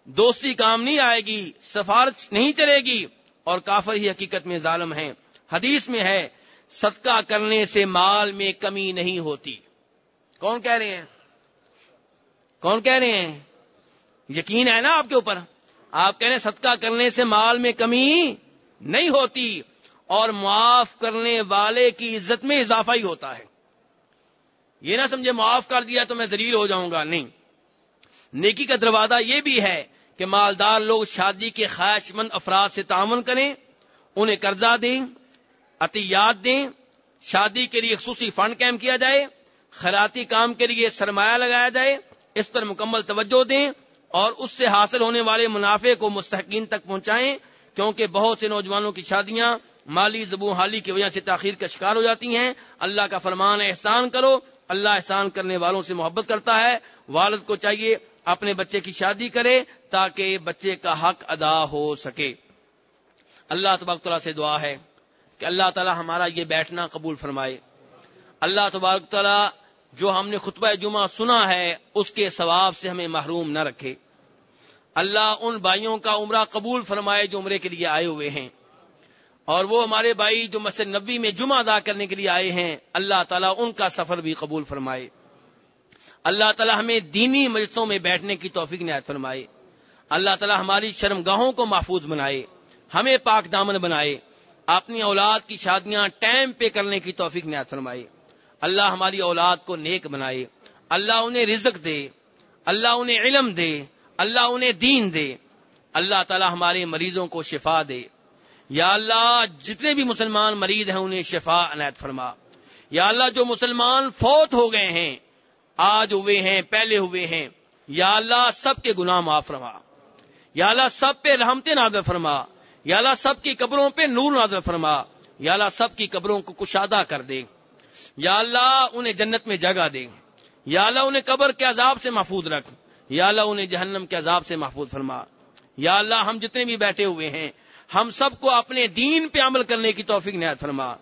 دوستی کام نہیں آئے گی، سفارش نہیں چلے گی۔ اور کافر ہی حقیقت میں ظالم ہیں۔ حدیث میں ہے، صدقہ کرنے سے مال میں کمی نہیں ہوتی۔ کون کہہ رہے ہیں؟ کون کہہ رہے ہیں؟ یقین ہے نا آپ کے اوپر؟ آپ کہہ رہے ہیں، صدقہ کرنے سے مال میں کمی نہیں ہوتی۔ اور معاف کرنے والے کی عزت میں اضافہ ہی ہوتا ہے۔ یہ نہ سمجھے معاف کر دیا تو میں ذلیل ہو جاؤں گا۔ نہیں۔ نیکی کا دروازہ یہ بھی ہے کہ مالدار لوگ شادی کے خواہش مند افراد سے تعاون کریں، انہیں قرضہ دیں، عطیات دیں، شادی کے لیے خصوصی فنڈ کیمپ کیا جائے، خیراتی کام کے لیے سرمایہ لگایا جائے، اس پر مکمل توجہ دیں اور اس سے حاصل ہونے والے منافع کو مستحقین تک پہنچائیں، کیونکہ بہت سے نوجوانوں کی شادیاں مالی زبوں حالی کی وجہ سے تاخیر کا شکار ہو جاتی ہیں۔ اللہ کا فرمان احسان کرو۔ اللہ احسان کرنے والوں سے محبت کرتا ہے۔ والد کو چاہیے اپنے بچے کی شادی کرے تاکہ بچے کا حق ادا ہو سکے۔ اللہ تبارک تعالیٰ سے دعا ہے کہ اللہ تعالیٰ ہمارا یہ بیٹھنا قبول فرمائے۔ اللہ تبارک تعالیٰ جو ہم نے خطبہ جمعہ سنا ہے، اس کے ثواب سے ہمیں محروم نہ رکھے۔ اللہ ان بھائیوں کا عمرہ قبول فرمائے جو عمرے کے لیے آئے ہوئے ہیں۔ اور وہ ہمارے بھائی جو مسجد نبی میں جمعہ ادا کرنے کے لیے آئے ہیں، اللہ تعالیٰ ان کا سفر بھی قبول فرمائے۔ اللہ تعالیٰ ہمیں دینی مجلسوں میں بیٹھنے کی توفیق نہایت فرمائے۔ اللہ تعالیٰ ہماری شرم گاہوں کو محفوظ بنائے، ہمیں پاک دامن بنائے، اپنی اولاد کی شادیاں ٹائم پہ کرنے کی توفیق نہایت فرمائے۔ اللہ ہماری اولاد کو نیک بنائے۔ اللہ انہیں رزق دے۔ اللہ انہیں علم دے۔ اللہ انہیں دین دے۔ اللہ تعالی ہمارے مریضوں کو شفا دے۔ یا اللہ جتنے بھی مسلمان مریض ہیں انہیں شفا عنایت فرما یا اللہ جو مسلمان فوت ہو گئے ہیں آج ہوئے ہیں پہلے ہوئے ہیں یا اللہ سب کے گناہ معاف فرما یا اللہ سب پہ رحمت نازل فرما یا اللہ سب کی قبروں پہ نور نازل فرما یا اللہ سب کی قبروں کو کشادہ کر دے یا اللہ انہیں جنت میں جگہ دے یا اللہ انہیں قبر کے عذاب سے محفوظ رکھ یا اللہ انہیں جہنم کے عذاب سے محفوظ فرما یا اللہ ہم جتنے بھی بیٹھے ہوئے ہیں ہم سب کو اپنے دین پہ عمل کرنے کی توفیق نہایت فرما۔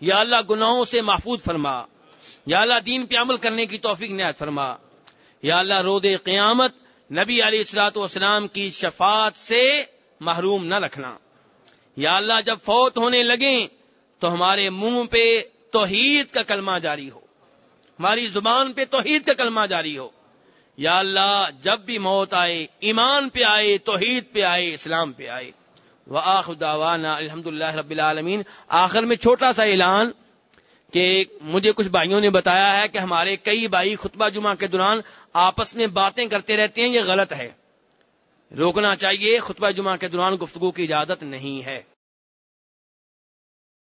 یا اللہ گناہوں سے محفوظ فرما۔ یا اللہ دین پہ عمل کرنے کی توفیق نہایت فرما۔ یا اللہ رود قیامت نبی علیہ السلاۃ والسلام کی شفاعت سے محروم نہ رکھنا۔ یا اللہ جب فوت ہونے لگیں تو ہمارے منہ پہ توحید کا کلمہ جاری ہو۔ ہماری زبان پہ توحید کا کلمہ جاری ہو۔ یا اللہ جب بھی موت آئے، ایمان پہ آئے، توحید پہ آئے، اسلام پہ آئے۔ وہ دعوانا الحمد اللہ رب العالمین۔ آخر میں چھوٹا سا اعلان کہ مجھے کچھ بھائیوں نے بتایا ہے کہ ہمارے کئی بھائی خطبہ جمعہ کے دوران آپس میں باتیں کرتے رہتے ہیں، یہ غلط ہے۔ روکنا چاہیے، خطبہ جمعہ کے دوران گفتگو کی اجازت نہیں ہے۔